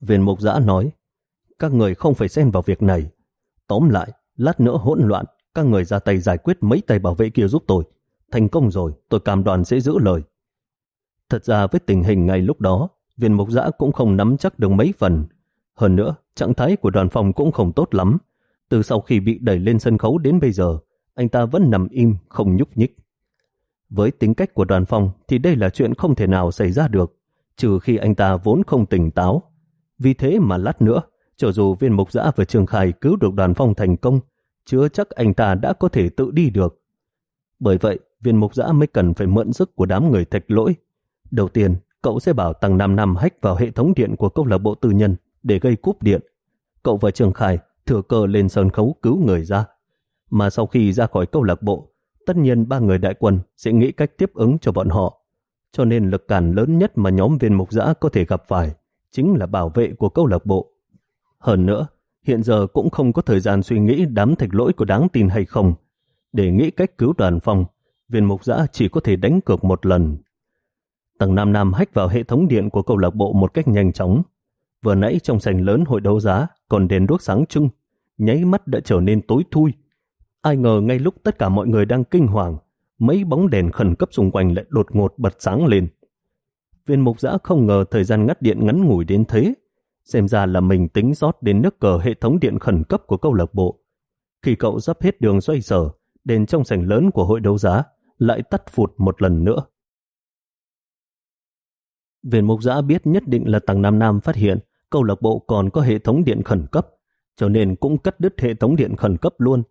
Viên mục giã nói, các người không phải xen vào việc này. Tóm lại, lát nữa hỗn loạn, các người ra tay giải quyết mấy tay bảo vệ kia giúp tôi. Thành công rồi, tôi cam đoan sẽ giữ lời. Thật ra với tình hình ngay lúc đó, viên mục giã cũng không nắm chắc được mấy phần. Hơn nữa, trạng thái của đoàn phòng cũng không tốt lắm. Từ sau khi bị đẩy lên sân khấu đến bây giờ, anh ta vẫn nằm im, không nhúc nhích. Với tính cách của đoàn phòng thì đây là chuyện không thể nào xảy ra được, trừ khi anh ta vốn không tỉnh táo. Vì thế mà lát nữa, cho dù viên mục giã và Trường Khai cứu được đoàn phong thành công, chưa chắc anh ta đã có thể tự đi được. Bởi vậy, viên mục giã mới cần phải mượn sức của đám người thạch lỗi. Đầu tiên, cậu sẽ bảo tầng 5 năm hách vào hệ thống điện của câu lạc bộ tư nhân để gây cúp điện. Cậu và Trường Khai thừa cơ lên sân khấu cứu người ra. Mà sau khi ra khỏi câu lạc bộ, tất nhiên ba người đại quân sẽ nghĩ cách tiếp ứng cho bọn họ. Cho nên lực cản lớn nhất mà nhóm viên mục giã có thể gặp phải chính là bảo vệ của câu lạc bộ. Hơn nữa, hiện giờ cũng không có thời gian suy nghĩ đám thạch lỗi có đáng tin hay không. Để nghĩ cách cứu đoàn phong, viên mục giã chỉ có thể đánh cược một lần. Tầng Nam Nam hách vào hệ thống điện của câu lạc bộ một cách nhanh chóng. Vừa nãy trong sảnh lớn hội đấu giá còn đèn đuốc sáng trưng, nháy mắt đã trở nên tối thui. Ai ngờ ngay lúc tất cả mọi người đang kinh hoàng, mấy bóng đèn khẩn cấp xung quanh lại đột ngột bật sáng lên. Viên mục giã không ngờ thời gian ngắt điện ngắn ngủi đến thế. Xem ra là mình tính rót đến nước cờ hệ thống điện khẩn cấp của câu lạc bộ. Khi cậu dắp hết đường xoay sở, đèn trong sảnh lớn của hội đấu giá lại tắt phụt một lần nữa. Viên mục giã biết nhất định là tàng Nam Nam phát hiện câu lạc bộ còn có hệ thống điện khẩn cấp, cho nên cũng cắt đứt hệ thống điện khẩn cấp luôn.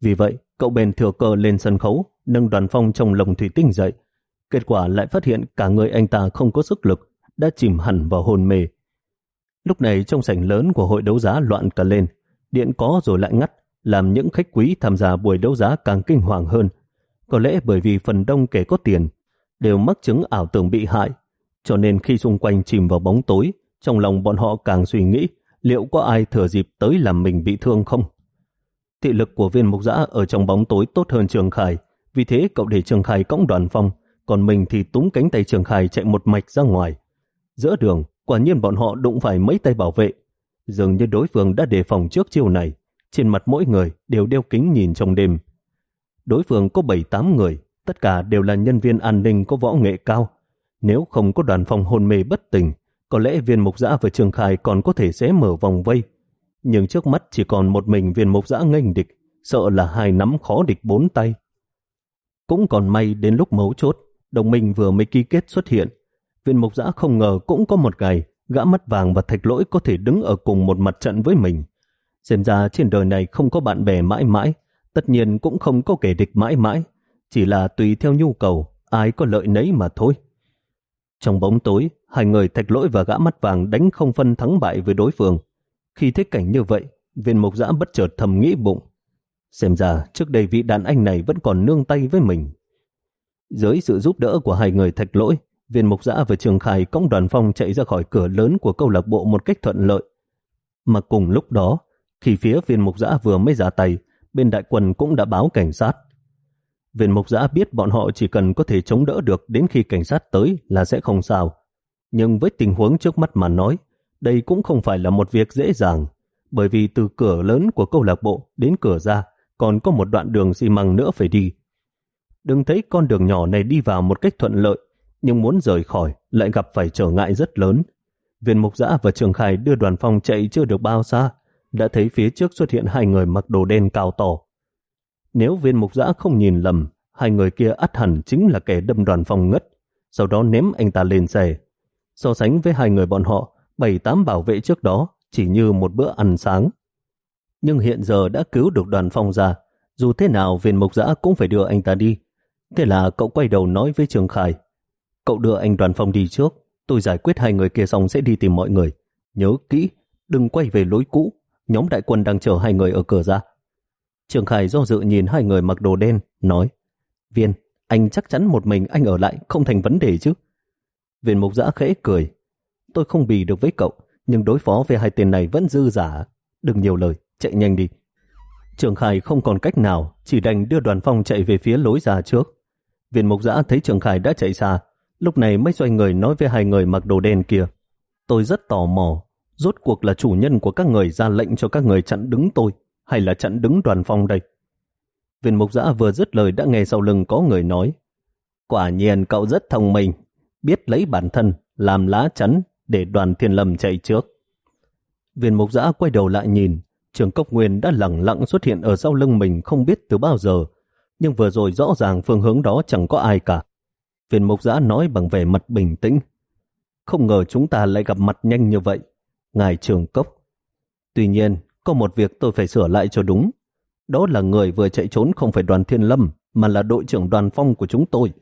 Vì vậy, cậu bèn thừa cờ lên sân khấu, nâng đoàn phong trong lồng thủy tinh dậy. Kết quả lại phát hiện cả người anh ta không có sức lực, đã chìm hẳn vào hồn mê. Lúc này trong sảnh lớn của hội đấu giá loạn cả lên, điện có rồi lại ngắt, làm những khách quý tham gia buổi đấu giá càng kinh hoàng hơn. Có lẽ bởi vì phần đông kẻ có tiền đều mắc chứng ảo tưởng bị hại, cho nên khi xung quanh chìm vào bóng tối, trong lòng bọn họ càng suy nghĩ liệu có ai thừa dịp tới làm mình bị thương không. Thị lực của viên mục giã ở trong bóng tối tốt hơn Trường Khải, vì thế cậu để Trường Khải cõng đoàn phong, còn mình thì túm cánh tay Trường Khải chạy một mạch ra ngoài. Giữa đường, quả nhiên bọn họ đụng phải mấy tay bảo vệ. Dường như đối phương đã đề phòng trước chiều này, trên mặt mỗi người đều đeo kính nhìn trong đêm. Đối phương có 7-8 người, tất cả đều là nhân viên an ninh có võ nghệ cao. Nếu không có đoàn phòng hôn mê bất tỉnh, có lẽ viên mục giã và Trường Khai còn có thể sẽ mở vòng vây. Nhưng trước mắt chỉ còn một mình viên mục giã nghênh địch, sợ là hai nắm khó địch bốn tay. Cũng còn may đến lúc mấu chốt, đồng minh vừa mới ký kết xuất hiện. Viên mục giã không ngờ cũng có một ngày gã mắt vàng và thạch lỗi có thể đứng ở cùng một mặt trận với mình. Xem ra trên đời này không có bạn bè mãi mãi, tất nhiên cũng không có kẻ địch mãi mãi, chỉ là tùy theo nhu cầu, ai có lợi nấy mà thôi. Trong bóng tối, hai người thạch lỗi và gã mắt vàng đánh không phân thắng bại với đối phương. Khi thấy cảnh như vậy, viên mục giã bất chợt thầm nghĩ bụng. Xem ra trước đây vị đàn anh này vẫn còn nương tay với mình. Dưới sự giúp đỡ của hai người thạch lỗi, viên mục giã và trường khải cõng đoàn phong chạy ra khỏi cửa lớn của câu lạc bộ một cách thuận lợi. Mà cùng lúc đó, khi phía viên mục giã vừa mới ra tay, bên đại quân cũng đã báo cảnh sát. Viên mục giã biết bọn họ chỉ cần có thể chống đỡ được đến khi cảnh sát tới là sẽ không sao. Nhưng với tình huống trước mắt mà nói, đây cũng không phải là một việc dễ dàng, bởi vì từ cửa lớn của câu lạc bộ đến cửa ra còn có một đoạn đường xi măng nữa phải đi. Đừng thấy con đường nhỏ này đi vào một cách thuận lợi, nhưng muốn rời khỏi lại gặp phải trở ngại rất lớn. Viên Mục Giã và Trường Khải đưa đoàn phong chạy chưa được bao xa, đã thấy phía trước xuất hiện hai người mặc đồ đen cao tỏ, nếu viên mục giã không nhìn lầm, hai người kia ắt hẳn chính là kẻ đâm đoàn phong ngất, sau đó ném anh ta lên xe. So sánh với hai người bọn họ, bảy tám bảo vệ trước đó chỉ như một bữa ăn sáng. Nhưng hiện giờ đã cứu được đoàn phong ra, dù thế nào viên mục giã cũng phải đưa anh ta đi. Thế là cậu quay đầu nói với Trường Khải, cậu đưa anh đoàn phong đi trước, tôi giải quyết hai người kia xong sẽ đi tìm mọi người. Nhớ kỹ, đừng quay về lối cũ, nhóm đại quân đang chờ hai người ở cửa ra. Trường Khải do dự nhìn hai người mặc đồ đen, nói, Viên, anh chắc chắn một mình anh ở lại không thành vấn đề chứ. Viên mục giã khẽ cười, tôi không bì được với cậu, nhưng đối phó với hai tên này vẫn dư giả. Đừng nhiều lời, chạy nhanh đi. Trường Khải không còn cách nào, chỉ đành đưa đoàn phong chạy về phía lối ra trước. Viên mục giã thấy Trường Khải đã chạy xa, lúc này mới xoay người nói với hai người mặc đồ đen kia. Tôi rất tò mò, rốt cuộc là chủ nhân của các người ra lệnh cho các người chặn đứng tôi, hay là chặn đứng đoàn phong đây? Viên mục giã vừa dứt lời đã nghe sau lưng có người nói, quả nhiên cậu rất thông minh, biết lấy bản thân làm lá chắn để đoàn thiên lâm chạy trước. Viên mục giã quay đầu lại nhìn, trường cốc nguyên đã lẳng lặng xuất hiện ở sau lưng mình không biết từ bao giờ, nhưng vừa rồi rõ ràng phương hướng đó chẳng có ai cả. Viên mục giã nói bằng vẻ mặt bình tĩnh. Không ngờ chúng ta lại gặp mặt nhanh như vậy ngài trường cốc. Tuy nhiên, có một việc tôi phải sửa lại cho đúng. Đó là người vừa chạy trốn không phải đoàn thiên lâm, mà là đội trưởng đoàn phong của chúng tôi.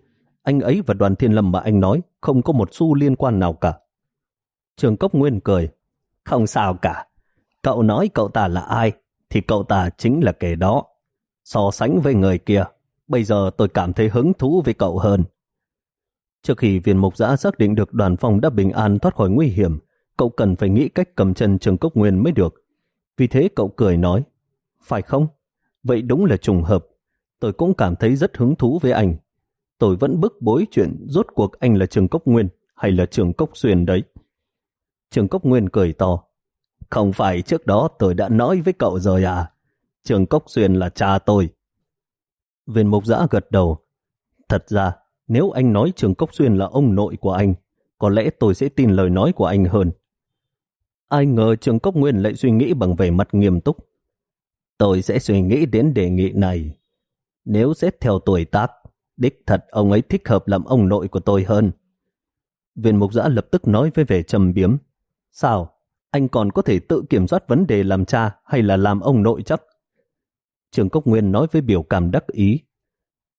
Anh ấy và đoàn thiên lâm mà anh nói không có một xu liên quan nào cả. Trường cốc nguyên cười. Không sao cả. Cậu nói cậu ta là ai, thì cậu ta chính là kẻ đó. So sánh với người kia, bây giờ tôi cảm thấy hứng thú với cậu hơn. Trước khi viên mục giã xác định được đoàn phong đã bình an thoát khỏi nguy hiểm, cậu cần phải nghĩ cách cầm chân Trường Cốc Nguyên mới được. Vì thế cậu cười nói, phải không? Vậy đúng là trùng hợp. Tôi cũng cảm thấy rất hứng thú với anh. Tôi vẫn bức bối chuyện rốt cuộc anh là Trường Cốc Nguyên hay là Trường Cốc Xuyên đấy. Trường Cốc Nguyên cười to. Không phải trước đó tôi đã nói với cậu rồi à? Trường Cốc Xuyên là cha tôi. Viên mục giã gật đầu. Thật ra, nếu anh nói Trường Cốc Xuyên là ông nội của anh, có lẽ tôi sẽ tin lời nói của anh hơn. Ai ngờ Trường Cốc Nguyên lại suy nghĩ bằng vẻ mặt nghiêm túc. Tôi sẽ suy nghĩ đến đề nghị này. Nếu xét theo tuổi tác, đích thật ông ấy thích hợp làm ông nội của tôi hơn. Viên mục giã lập tức nói với vẻ trầm biếm. Sao? Anh còn có thể tự kiểm soát vấn đề làm cha hay là làm ông nội chắc? Trường Cốc Nguyên nói với biểu cảm đắc ý.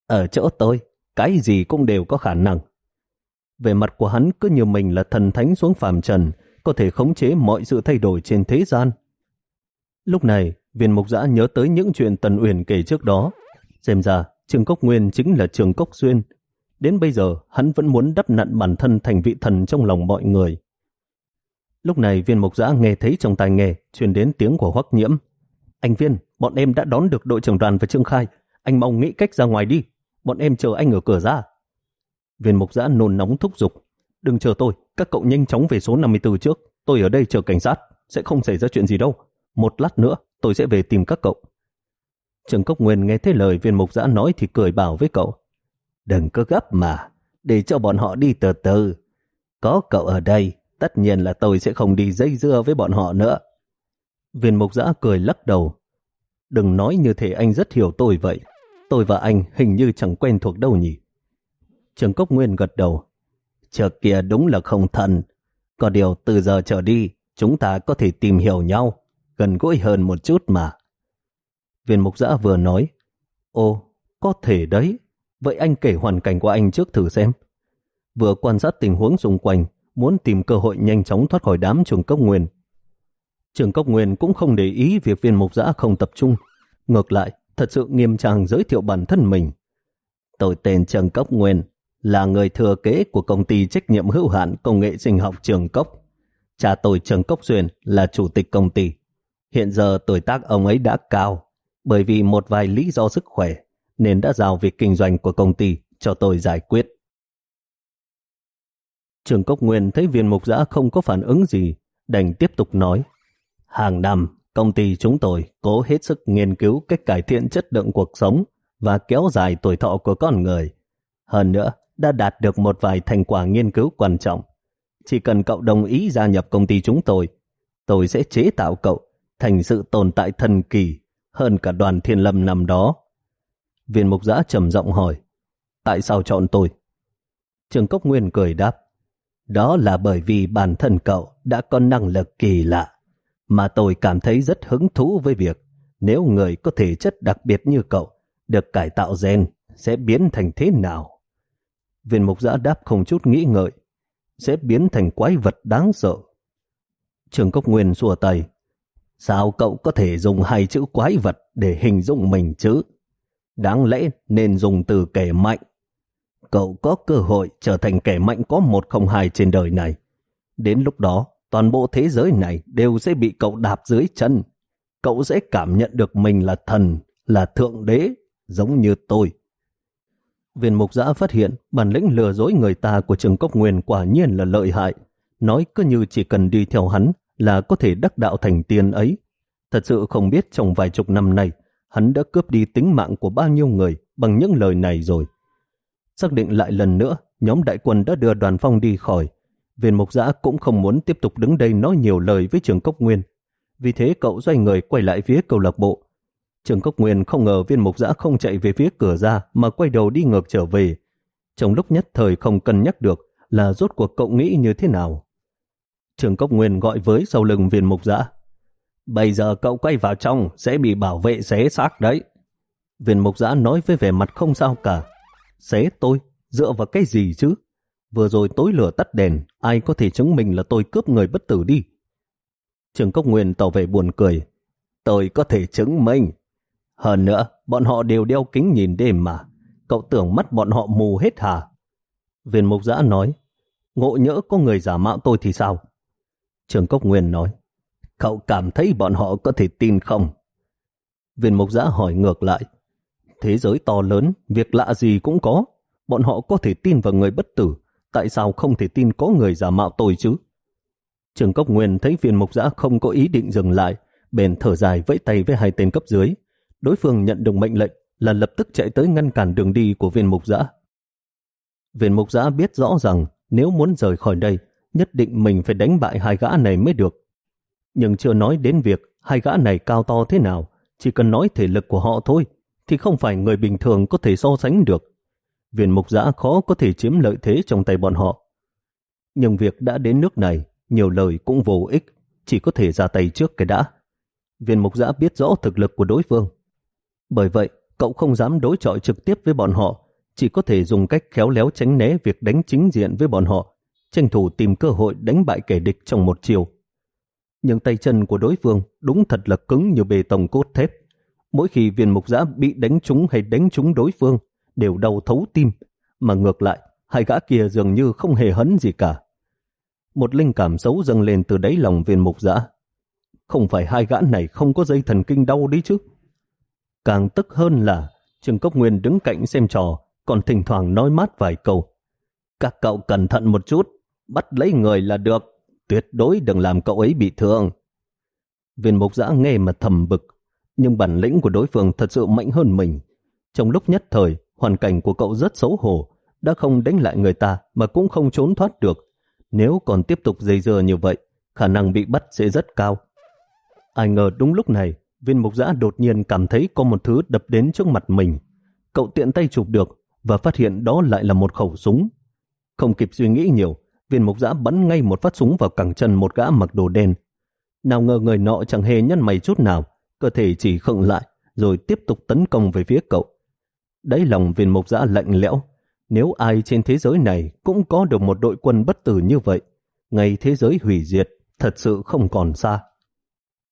Ở chỗ tôi, cái gì cũng đều có khả năng. Về mặt của hắn cứ như mình là thần thánh xuống phàm trần, có thể khống chế mọi sự thay đổi trên thế gian. Lúc này, viên mục giã nhớ tới những chuyện Tần Uyển kể trước đó. Xem ra, Trường Cốc Nguyên chính là Trường Cốc Xuyên. Đến bây giờ, hắn vẫn muốn đắp nặn bản thân thành vị thần trong lòng mọi người. Lúc này viên mục giã nghe thấy trong tai nghề truyền đến tiếng của Hoắc Nhiễm. Anh viên, bọn em đã đón được đội trưởng đoàn và Trương Khai. Anh mong nghĩ cách ra ngoài đi. Bọn em chờ anh ở cửa ra. Viên mục giã nôn nóng thúc giục. Đừng chờ tôi, các cậu nhanh chóng về số 54 trước. Tôi ở đây chờ cảnh sát, sẽ không xảy ra chuyện gì đâu. Một lát nữa, tôi sẽ về tìm các cậu. Trường Cốc Nguyên nghe thấy lời viên mục giã nói thì cười bảo với cậu. Đừng có gấp mà, để cho bọn họ đi từ từ. Có cậu ở đây, tất nhiên là tôi sẽ không đi dây dưa với bọn họ nữa. Viên mục giã cười lắc đầu. Đừng nói như thế anh rất hiểu tôi vậy. Tôi và anh hình như chẳng quen thuộc đâu nhỉ. Trường Cốc Nguyên gật đầu. Trước kia đúng là không thân. Có điều từ giờ trở đi, chúng ta có thể tìm hiểu nhau, gần gũi hơn một chút mà. Viên mục giã vừa nói, Ồ, có thể đấy. Vậy anh kể hoàn cảnh của anh trước thử xem. Vừa quan sát tình huống xung quanh, muốn tìm cơ hội nhanh chóng thoát khỏi đám trường cốc nguyên. Trường cốc nguyên cũng không để ý việc viên mục giã không tập trung. Ngược lại, thật sự nghiêm trang giới thiệu bản thân mình. Tôi tên Trần Cốc Nguyên, là người thừa kế của công ty trách nhiệm hữu hạn công nghệ sinh học Trường Cốc. Cha tôi Trường Cốc Duyên là chủ tịch công ty. Hiện giờ tuổi tác ông ấy đã cao, bởi vì một vài lý do sức khỏe nên đã giao việc kinh doanh của công ty cho tôi giải quyết. Trường Cốc Nguyên thấy viên mục giã không có phản ứng gì, đành tiếp tục nói. Hàng năm, công ty chúng tôi cố hết sức nghiên cứu cách cải thiện chất lượng cuộc sống và kéo dài tuổi thọ của con người. Hơn nữa, đã đạt được một vài thành quả nghiên cứu quan trọng. Chỉ cần cậu đồng ý gia nhập công ty chúng tôi, tôi sẽ chế tạo cậu thành sự tồn tại thần kỳ hơn cả đoàn thiên lâm năm đó. Viên mục giã trầm giọng hỏi, tại sao chọn tôi? Trường Cốc Nguyên cười đáp, đó là bởi vì bản thân cậu đã có năng lực kỳ lạ, mà tôi cảm thấy rất hứng thú với việc nếu người có thể chất đặc biệt như cậu được cải tạo gen sẽ biến thành thế nào. Viên mục giã đáp không chút nghĩ ngợi, sẽ biến thành quái vật đáng sợ. Trường Cốc Nguyên xua tay, sao cậu có thể dùng hai chữ quái vật để hình dung mình chứ? Đáng lẽ nên dùng từ kẻ mạnh. Cậu có cơ hội trở thành kẻ mạnh có một không hai trên đời này. Đến lúc đó, toàn bộ thế giới này đều sẽ bị cậu đạp dưới chân. Cậu sẽ cảm nhận được mình là thần, là thượng đế, giống như tôi. Viên mục giã phát hiện bản lĩnh lừa dối người ta của trường cốc nguyên quả nhiên là lợi hại. Nói cứ như chỉ cần đi theo hắn là có thể đắc đạo thành tiên ấy. Thật sự không biết trong vài chục năm nay hắn đã cướp đi tính mạng của bao nhiêu người bằng những lời này rồi. Xác định lại lần nữa, nhóm đại quân đã đưa đoàn phong đi khỏi. Viên mục giã cũng không muốn tiếp tục đứng đây nói nhiều lời với trường cốc nguyên. Vì thế cậu xoay người quay lại phía câu lạc bộ. Trường cốc nguyên không ngờ viên mục giã không chạy về phía cửa ra mà quay đầu đi ngược trở về. Trong lúc nhất thời không cân nhắc được là rốt cuộc cậu nghĩ như thế nào. Trường cốc nguyên gọi với sau lưng viên mục giã. Bây giờ cậu quay vào trong sẽ bị bảo vệ xé xác đấy. Viên mục giã nói với vẻ mặt không sao cả. Xé tôi? Dựa vào cái gì chứ? Vừa rồi tối lửa tắt đèn, ai có thể chứng minh là tôi cướp người bất tử đi? Trường Cốc Nguyên tỏ vẻ buồn cười. Tôi có thể chứng minh. Hơn nữa, bọn họ đều đeo kính nhìn đêm mà. Cậu tưởng mắt bọn họ mù hết hả? Viên mục giã nói, ngộ nhỡ có người giả mạo tôi thì sao? Trường Cốc Nguyên nói, Cậu cảm thấy bọn họ có thể tin không? Viên mục giã hỏi ngược lại. Thế giới to lớn, việc lạ gì cũng có. Bọn họ có thể tin vào người bất tử. Tại sao không thể tin có người giả mạo tôi chứ? Trường Cốc Nguyên thấy viên mục giã không có ý định dừng lại, bèn thở dài vẫy tay với hai tên cấp dưới. Đối phương nhận được mệnh lệnh là lập tức chạy tới ngăn cản đường đi của viên mục giã. Viên mục giã biết rõ rằng nếu muốn rời khỏi đây, nhất định mình phải đánh bại hai gã này mới được. Nhưng chưa nói đến việc hai gã này cao to thế nào, chỉ cần nói thể lực của họ thôi, thì không phải người bình thường có thể so sánh được. Viên mục giã khó có thể chiếm lợi thế trong tay bọn họ. Nhưng việc đã đến nước này, nhiều lời cũng vô ích, chỉ có thể ra tay trước cái đã. Viên mục giã biết rõ thực lực của đối phương. Bởi vậy, cậu không dám đối chọi trực tiếp với bọn họ, chỉ có thể dùng cách khéo léo tránh né việc đánh chính diện với bọn họ, tranh thủ tìm cơ hội đánh bại kẻ địch trong một chiều nhưng tay chân của đối phương đúng thật là cứng như bê tông cốt thép. Mỗi khi viên mục giã bị đánh trúng hay đánh trúng đối phương, đều đau thấu tim, mà ngược lại, hai gã kia dường như không hề hấn gì cả. Một linh cảm xấu dâng lên từ đáy lòng viên mục giã. Không phải hai gã này không có dây thần kinh đau đi chứ. Càng tức hơn là Trương Cốc Nguyên đứng cạnh xem trò, còn thỉnh thoảng nói mát vài câu. Các cậu cẩn thận một chút, bắt lấy người là được tuyệt đối đừng làm cậu ấy bị thương. Viên mục giã nghe mà thầm bực, nhưng bản lĩnh của đối phương thật sự mạnh hơn mình. Trong lúc nhất thời, hoàn cảnh của cậu rất xấu hổ, đã không đánh lại người ta mà cũng không trốn thoát được. Nếu còn tiếp tục dây dưa như vậy, khả năng bị bắt sẽ rất cao. Ai ngờ đúng lúc này, viên mục giã đột nhiên cảm thấy có một thứ đập đến trước mặt mình. Cậu tiện tay chụp được và phát hiện đó lại là một khẩu súng. Không kịp suy nghĩ nhiều, viên mục giã bắn ngay một phát súng vào cẳng chân một gã mặc đồ đen. Nào ngờ người nọ chẳng hề nhăn mày chút nào, cơ thể chỉ khựng lại, rồi tiếp tục tấn công về phía cậu. Đấy lòng viên mục giã lạnh lẽo. Nếu ai trên thế giới này cũng có được một đội quân bất tử như vậy, ngày thế giới hủy diệt thật sự không còn xa.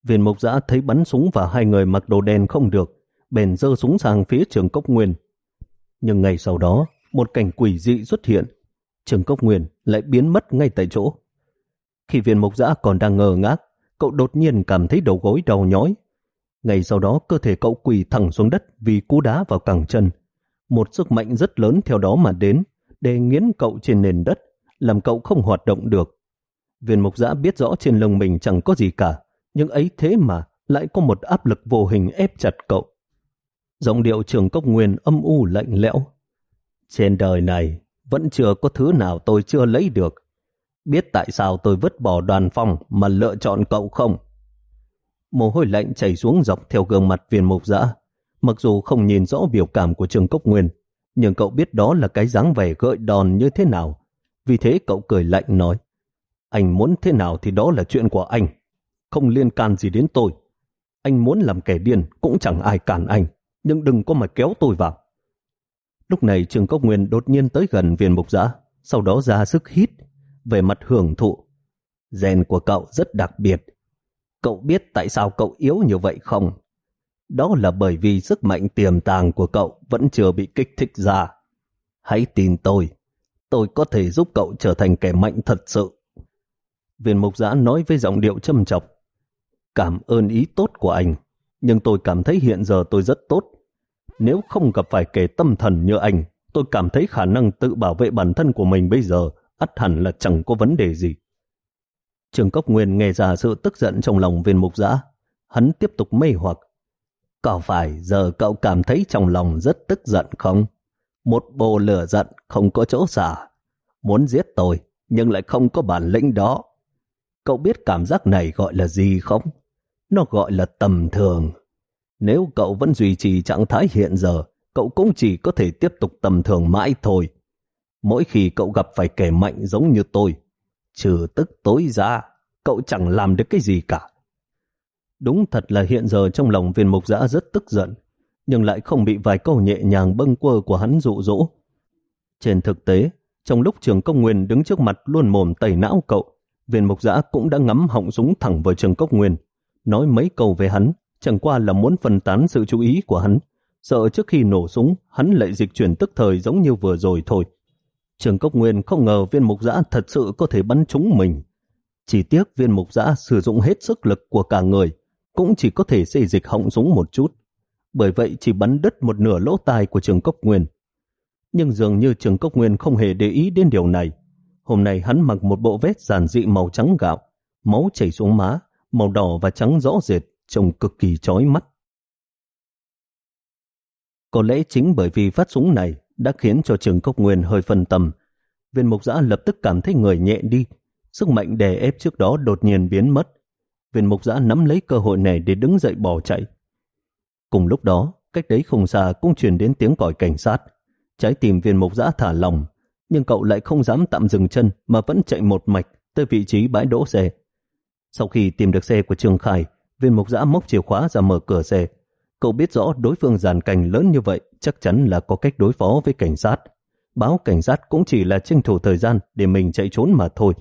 Viên mục giã thấy bắn súng vào hai người mặc đồ đen không được, bèn dơ súng sang phía trường cốc nguyên. Nhưng ngày sau đó, một cảnh quỷ dị xuất hiện. Trường cốc nguyên lại biến mất ngay tại chỗ. Khi viên mục giã còn đang ngờ ngác, cậu đột nhiên cảm thấy đầu gối đau nhói. Ngày sau đó cơ thể cậu quỳ thẳng xuống đất vì cú đá vào cẳng chân. Một sức mạnh rất lớn theo đó mà đến, để nghiến cậu trên nền đất, làm cậu không hoạt động được. Viên mục giã biết rõ trên lưng mình chẳng có gì cả, nhưng ấy thế mà lại có một áp lực vô hình ép chặt cậu. Giọng điệu trường cốc nguyên âm u lạnh lẽo. Trên đời này vẫn chưa có thứ nào tôi chưa lấy được. Biết tại sao tôi vứt bỏ đoàn phòng mà lựa chọn cậu không? Mồ hôi lạnh chảy xuống dọc theo gương mặt viên mục dã. Mặc dù không nhìn rõ biểu cảm của trường cốc nguyên, nhưng cậu biết đó là cái dáng vẻ gợi đòn như thế nào. Vì thế cậu cười lạnh nói, anh muốn thế nào thì đó là chuyện của anh, không liên can gì đến tôi. Anh muốn làm kẻ điên cũng chẳng ai cản anh, nhưng đừng có mà kéo tôi vào. Lúc này Trường Cốc Nguyên đột nhiên tới gần viên mục giã, sau đó ra sức hít, về mặt hưởng thụ. Gen của cậu rất đặc biệt. Cậu biết tại sao cậu yếu như vậy không? Đó là bởi vì sức mạnh tiềm tàng của cậu vẫn chưa bị kích thích ra. Hãy tin tôi, tôi có thể giúp cậu trở thành kẻ mạnh thật sự. Viên mục giã nói với giọng điệu châm chọc. Cảm ơn ý tốt của anh, nhưng tôi cảm thấy hiện giờ tôi rất tốt. Nếu không gặp phải kẻ tâm thần như anh, tôi cảm thấy khả năng tự bảo vệ bản thân của mình bây giờ ắt hẳn là chẳng có vấn đề gì. Trường Cốc Nguyên nghe ra sự tức giận trong lòng viên mục giã. Hắn tiếp tục mê hoặc. Có phải giờ cậu cảm thấy trong lòng rất tức giận không? Một bồ lửa giận không có chỗ xả. Muốn giết tôi, nhưng lại không có bản lĩnh đó. Cậu biết cảm giác này gọi là gì không? Nó gọi là tầm thường. Nếu cậu vẫn duy trì trạng thái hiện giờ, cậu cũng chỉ có thể tiếp tục tầm thường mãi thôi. Mỗi khi cậu gặp phải kẻ mạnh giống như tôi, trừ tức tối ra, cậu chẳng làm được cái gì cả. Đúng thật là hiện giờ trong lòng viên mục giã rất tức giận, nhưng lại không bị vài câu nhẹ nhàng bâng quơ của hắn dụ dỗ. Trên thực tế, trong lúc trường công nguyên đứng trước mặt luôn mồm tẩy não cậu, viên mục giã cũng đã ngắm họng súng thẳng vào trường cốc nguyên, nói mấy câu về hắn, chẳng qua là muốn phân tán sự chú ý của hắn, sợ trước khi nổ súng, hắn lại dịch chuyển tức thời giống như vừa rồi thôi. Trường Cốc Nguyên không ngờ viên mục giã thật sự có thể bắn trúng mình. Chỉ tiếc viên mục giã sử dụng hết sức lực của cả người, cũng chỉ có thể xây dịch họng súng một chút. Bởi vậy chỉ bắn đứt một nửa lỗ tai của trường Cốc Nguyên. Nhưng dường như trường Cốc Nguyên không hề để ý đến điều này. Hôm nay hắn mặc một bộ vest giản dị màu trắng gạo, máu chảy xuống má, màu đỏ và trắng rõ rệt, trông cực kỳ chói mắt. Có lẽ chính bởi vì phát súng này đã khiến cho trường cốc nguyên hơi phân tâm. Viên mục giã lập tức cảm thấy người nhẹ đi, sức mạnh đè ép trước đó đột nhiên biến mất. Viên mục giã nắm lấy cơ hội này để đứng dậy bỏ chạy. Cùng lúc đó, cách đấy không xa cũng truyền đến tiếng còi cảnh sát. Trái tim viên mục giã thả lòng, nhưng cậu lại không dám tạm dừng chân mà vẫn chạy một mạch tới vị trí bãi đỗ xe. Sau khi tìm được xe của Trương khải, viên mục giã móc chìa khóa ra mở cửa xe. Cậu biết rõ đối phương giàn cảnh lớn như vậy chắc chắn là có cách đối phó với cảnh sát. Báo cảnh sát cũng chỉ là tranh thủ thời gian để mình chạy trốn mà thôi.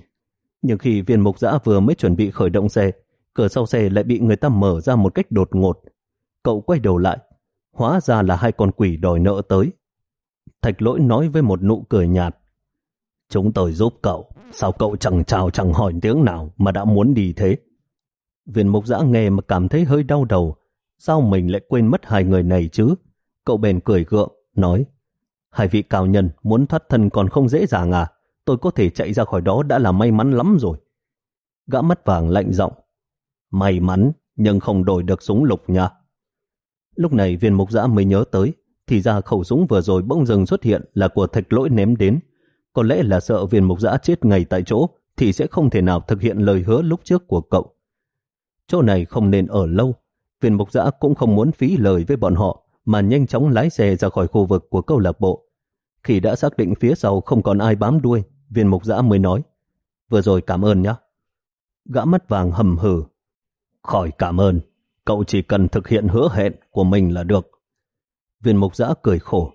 Nhưng khi viên mục giã vừa mới chuẩn bị khởi động xe, cửa sau xe lại bị người ta mở ra một cách đột ngột. Cậu quay đầu lại, hóa ra là hai con quỷ đòi nợ tới. Thạch lỗi nói với một nụ cười nhạt. Chúng tôi giúp cậu, sao cậu chẳng chào chẳng hỏi tiếng nào mà đã muốn đi thế? Viên mục giã nghe mà cảm thấy hơi đau đầu, sao mình lại quên mất hai người này chứ? Cậu bèn cười gượng, nói Hai vị cao nhân muốn thoát thân còn không dễ dàng à? Tôi có thể chạy ra khỏi đó đã là may mắn lắm rồi. Gã mắt vàng lạnh giọng May mắn, nhưng không đổi được súng lục nha. Lúc này viên mục giã mới nhớ tới, thì ra khẩu súng vừa rồi bỗng dừng xuất hiện là của thạch lỗi ném đến. Có lẽ là sợ viên mục giã chết ngay tại chỗ, thì sẽ không thể nào thực hiện lời hứa lúc trước của cậu. Chỗ này không nên ở lâu, viên mục giã cũng không muốn phí lời với bọn họ, mà nhanh chóng lái xe ra khỏi khu vực của câu lạc bộ. Khi đã xác định phía sau không còn ai bám đuôi, viên mục giã mới nói, Vừa rồi cảm ơn nhé. Gã mắt vàng hầm hừ. Khỏi cảm ơn, cậu chỉ cần thực hiện hứa hẹn của mình là được. Viên mục giã cười khổ.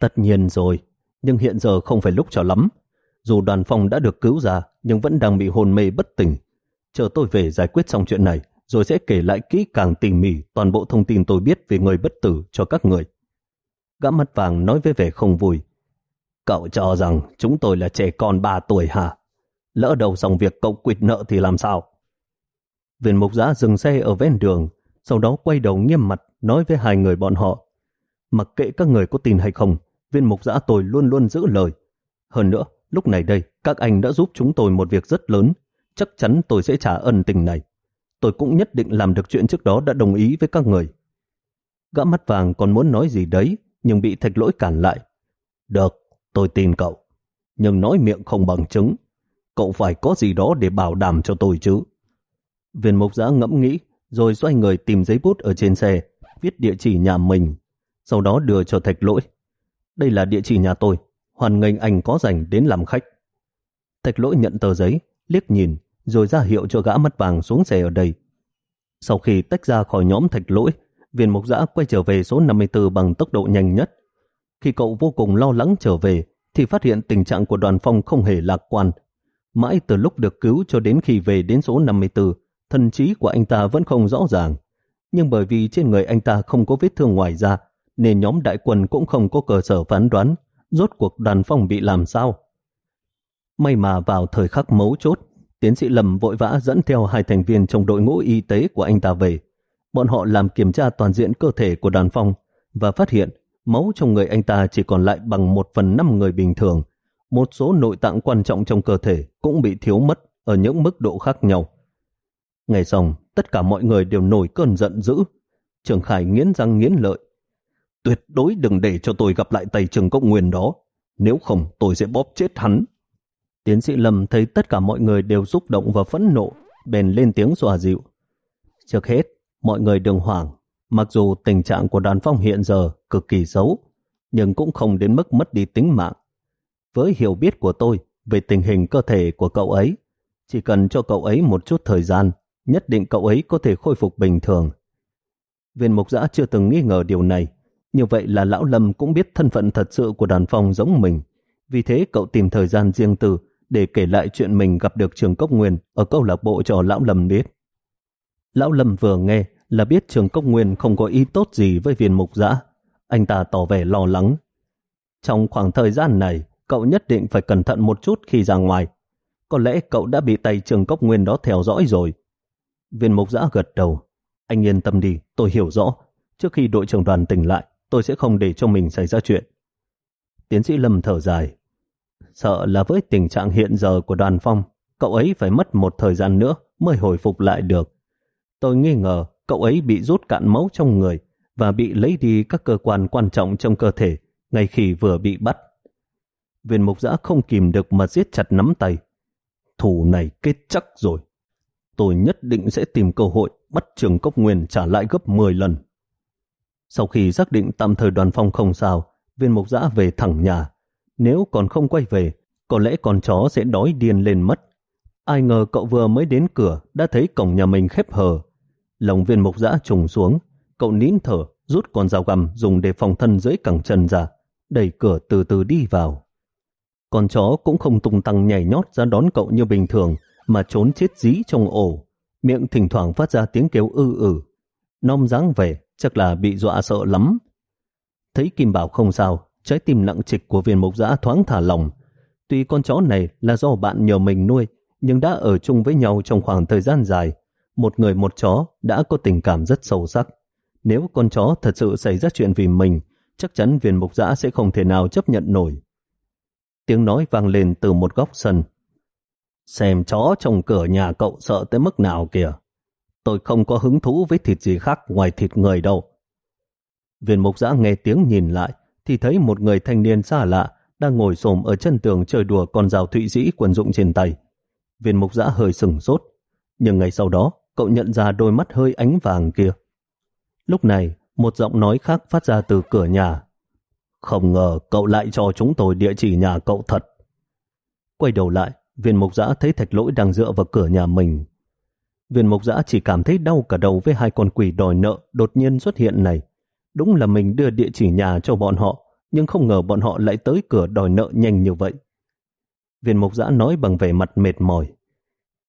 Tất nhiên rồi, nhưng hiện giờ không phải lúc cho lắm. Dù đoàn phong đã được cứu ra, nhưng vẫn đang bị hôn mê bất tỉnh. Chờ tôi về giải quyết xong chuyện này, rồi sẽ kể lại kỹ càng tỉ mỉ toàn bộ thông tin tôi biết về người bất tử cho các người. Gã mắt vàng nói với vẻ không vui. Cậu cho rằng chúng tôi là trẻ con 3 tuổi hả? Lỡ đầu xong việc cậu quỵt nợ thì làm sao? Viên mục giã dừng xe ở ven đường, sau đó quay đầu nghiêm mặt nói với hai người bọn họ. Mặc kệ các người có tin hay không, viên mục giã tôi luôn luôn giữ lời. Hơn nữa, lúc này đây, các anh đã giúp chúng tôi một việc rất lớn. Chắc chắn tôi sẽ trả ân tình này. Tôi cũng nhất định làm được chuyện trước đó đã đồng ý với các người. Gã mắt vàng còn muốn nói gì đấy, nhưng bị thạch lỗi cản lại. Được, tôi tin cậu. Nhưng nói miệng không bằng chứng. Cậu phải có gì đó để bảo đảm cho tôi chứ. Viên mục giã ngẫm nghĩ, rồi xoay người tìm giấy bút ở trên xe, viết địa chỉ nhà mình, sau đó đưa cho thạch lỗi. Đây là địa chỉ nhà tôi, hoàn nghênh anh có rảnh đến làm khách. Thạch lỗi nhận tờ giấy, liếc nhìn, rồi ra hiệu cho gã mắt vàng xuống xe ở đây. Sau khi tách ra khỏi nhóm thạch lỗi, viên mục giã quay trở về số 54 bằng tốc độ nhanh nhất. Khi cậu vô cùng lo lắng trở về, thì phát hiện tình trạng của đoàn phong không hề lạc quan. Mãi từ lúc được cứu cho đến khi về đến số 54, thần trí của anh ta vẫn không rõ ràng. Nhưng bởi vì trên người anh ta không có vết thương ngoài da, nên nhóm đại quân cũng không có cơ sở phán đoán rốt cuộc đoàn phong bị làm sao. May mà vào thời khắc mấu chốt, tiến sĩ Lâm vội vã dẫn theo hai thành viên trong đội ngũ y tế của anh ta về. Bọn họ làm kiểm tra toàn diện cơ thể của đoàn phong và phát hiện máu trong người anh ta chỉ còn lại bằng một phần năm người bình thường. Một số nội tạng quan trọng trong cơ thể cũng bị thiếu mất ở những mức độ khác nhau. Ngày xong, tất cả mọi người đều nổi cơn giận dữ. Trường Khải nghiến răng nghiến lợi. Tuyệt đối đừng để cho tôi gặp lại tay trường công nguyên đó. Nếu không, tôi sẽ bóp chết hắn. Tiến sĩ Lâm thấy tất cả mọi người đều xúc động và phẫn nộ, bèn lên tiếng xòa dịu. Trước hết, mọi người đừng hoảng. Mặc dù tình trạng của đoàn phong hiện giờ cực kỳ xấu, nhưng cũng không đến mức mất đi tính mạng. Với hiểu biết của tôi về tình hình cơ thể của cậu ấy, chỉ cần cho cậu ấy một chút thời gian, nhất định cậu ấy có thể khôi phục bình thường. Viên mục giã chưa từng nghi ngờ điều này, như vậy là lão Lâm cũng biết thân phận thật sự của đàn phong giống mình. Vì thế cậu tìm thời gian riêng tư để kể lại chuyện mình gặp được trường Cốc Nguyên ở câu lạc bộ cho lão Lâm biết. Lão Lâm vừa nghe là biết trường Cốc Nguyên không có ý tốt gì với viên mục giã. Anh ta tỏ vẻ lo lắng. Trong khoảng thời gian này, cậu nhất định phải cẩn thận một chút khi ra ngoài. Có lẽ cậu đã bị tay trường Cốc Nguyên đó theo dõi rồi. Viên mục giã gật đầu. Anh yên tâm đi, tôi hiểu rõ. Trước khi đội trưởng đoàn tỉnh lại, tôi sẽ không để cho mình xảy ra chuyện. Tiến sĩ Lâm thở dài. Sợ là với tình trạng hiện giờ của đoàn phong, cậu ấy phải mất một thời gian nữa mới hồi phục lại được. Tôi nghi ngờ cậu ấy bị rút cạn máu trong người và bị lấy đi các cơ quan quan trọng trong cơ thể ngay khi vừa bị bắt. Viên mục giã không kìm được mà giết chặt nắm tay. Thủ này kết chắc rồi. Tôi nhất định sẽ tìm cơ hội bắt trường cốc nguyên trả lại gấp 10 lần. Sau khi xác định tạm thời đoàn phong không sao, viên mục giã về thẳng nhà. Nếu còn không quay về, có lẽ con chó sẽ đói điên lên mất. Ai ngờ cậu vừa mới đến cửa đã thấy cổng nhà mình khép hờ. Lòng viên mục giã trùng xuống, cậu nín thở, rút con dao găm dùng để phòng thân dưới cẳng chân ra, đẩy cửa từ từ đi vào. Con chó cũng không tung tăng nhảy nhót ra đón cậu như bình thường, mà trốn chết dí trong ổ, miệng thỉnh thoảng phát ra tiếng kêu ư ử. Nom dáng về, chắc là bị dọa sợ lắm. Thấy Kim Bảo không sao, trái tim nặng trịch của viên mục giã thoáng thả lòng. Tuy con chó này là do bạn nhờ mình nuôi, nhưng đã ở chung với nhau trong khoảng thời gian dài. Một người một chó đã có tình cảm rất sâu sắc. Nếu con chó thật sự xảy ra chuyện vì mình, chắc chắn viên mục giã sẽ không thể nào chấp nhận nổi. Tiếng nói vang lên từ một góc sân. Xem chó trong cửa nhà cậu sợ tới mức nào kìa. Tôi không có hứng thú với thịt gì khác ngoài thịt người đâu. Viên mục giã nghe tiếng nhìn lại, thì thấy một người thanh niên xa lạ đang ngồi xổm ở chân tường chơi đùa con rào thụy dĩ quần dụng trên tay. Viên mục giã hơi sừng sốt, nhưng ngày sau đó cậu nhận ra đôi mắt hơi ánh vàng kia. Lúc này, một giọng nói khác phát ra từ cửa nhà. Không ngờ cậu lại cho chúng tôi địa chỉ nhà cậu thật. Quay đầu lại, viên mục giã thấy thạch lỗi đang dựa vào cửa nhà mình. Viên mục giã chỉ cảm thấy đau cả đầu với hai con quỷ đòi nợ đột nhiên xuất hiện này. Đúng là mình đưa địa chỉ nhà cho bọn họ, nhưng không ngờ bọn họ lại tới cửa đòi nợ nhanh như vậy. Viên mục giã nói bằng vẻ mặt mệt mỏi.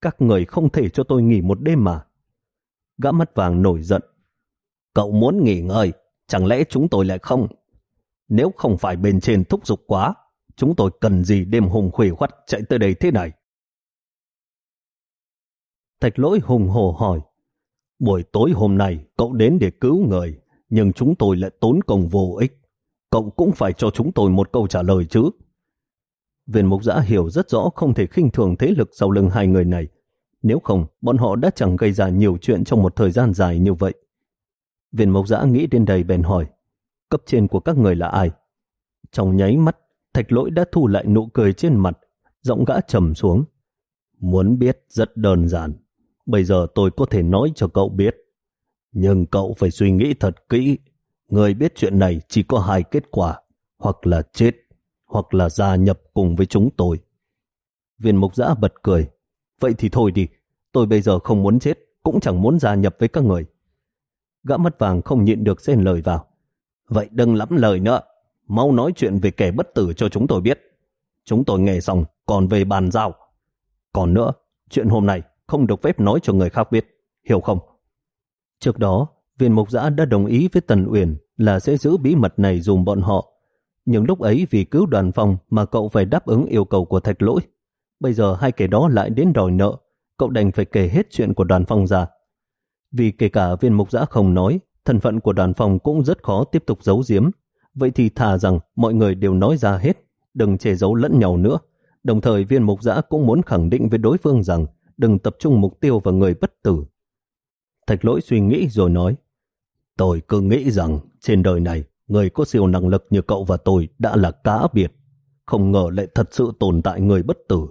Các người không thể cho tôi nghỉ một đêm mà. Gã mắt vàng nổi giận. Cậu muốn nghỉ ngơi, chẳng lẽ chúng tôi lại không? Nếu không phải bên trên thúc giục quá, chúng tôi cần gì đêm hùng khuỷu khoắt chạy tới đây thế này? Thạch lỗi hùng hồ hỏi, buổi tối hôm nay cậu đến để cứu người, nhưng chúng tôi lại tốn công vô ích. Cậu cũng phải cho chúng tôi một câu trả lời chứ. Viên mục giã hiểu rất rõ không thể khinh thường thế lực sau lưng hai người này. Nếu không, bọn họ đã chẳng gây ra nhiều chuyện trong một thời gian dài như vậy. Viên mục giã nghĩ đến đây bèn hỏi, cấp trên của các người là ai? Trong nháy mắt, thạch lỗi đã thu lại nụ cười trên mặt, giọng gã trầm xuống. Muốn biết rất đơn giản. Bây giờ tôi có thể nói cho cậu biết. Nhưng cậu phải suy nghĩ thật kỹ. Người biết chuyện này chỉ có hai kết quả, hoặc là chết, hoặc là gia nhập cùng với chúng tôi. Viên mục giã bật cười. Vậy thì thôi đi, tôi bây giờ không muốn chết, cũng chẳng muốn gia nhập với các người. Gã mắt vàng không nhịn được xen lời vào. Vậy đừng lắm lời nữa, mau nói chuyện về kẻ bất tử cho chúng tôi biết. Chúng tôi nghe xong, còn về bàn giao. Còn nữa, chuyện hôm nay không được phép nói cho người khác biết, hiểu không? Trước đó, viên mục giã đã đồng ý với Tần Uyển là sẽ giữ bí mật này dùm bọn họ. Nhưng lúc ấy vì cứu đoàn phòng mà cậu phải đáp ứng yêu cầu của thạch lỗi. Bây giờ hai kẻ đó lại đến đòi nợ, cậu đành phải kể hết chuyện của đoàn phong ra. Vì kể cả viên mục giã không nói, thân phận của đoàn phòng cũng rất khó tiếp tục giấu giếm. Vậy thì thà rằng mọi người đều nói ra hết, đừng che giấu lẫn nhau nữa. Đồng thời viên mục giã cũng muốn khẳng định với đối phương rằng đừng tập trung mục tiêu vào người bất tử. Thạch lỗi suy nghĩ rồi nói, tôi cứ nghĩ rằng trên đời này người có siêu năng lực như cậu và tôi đã là cá biệt, không ngờ lại thật sự tồn tại người bất tử.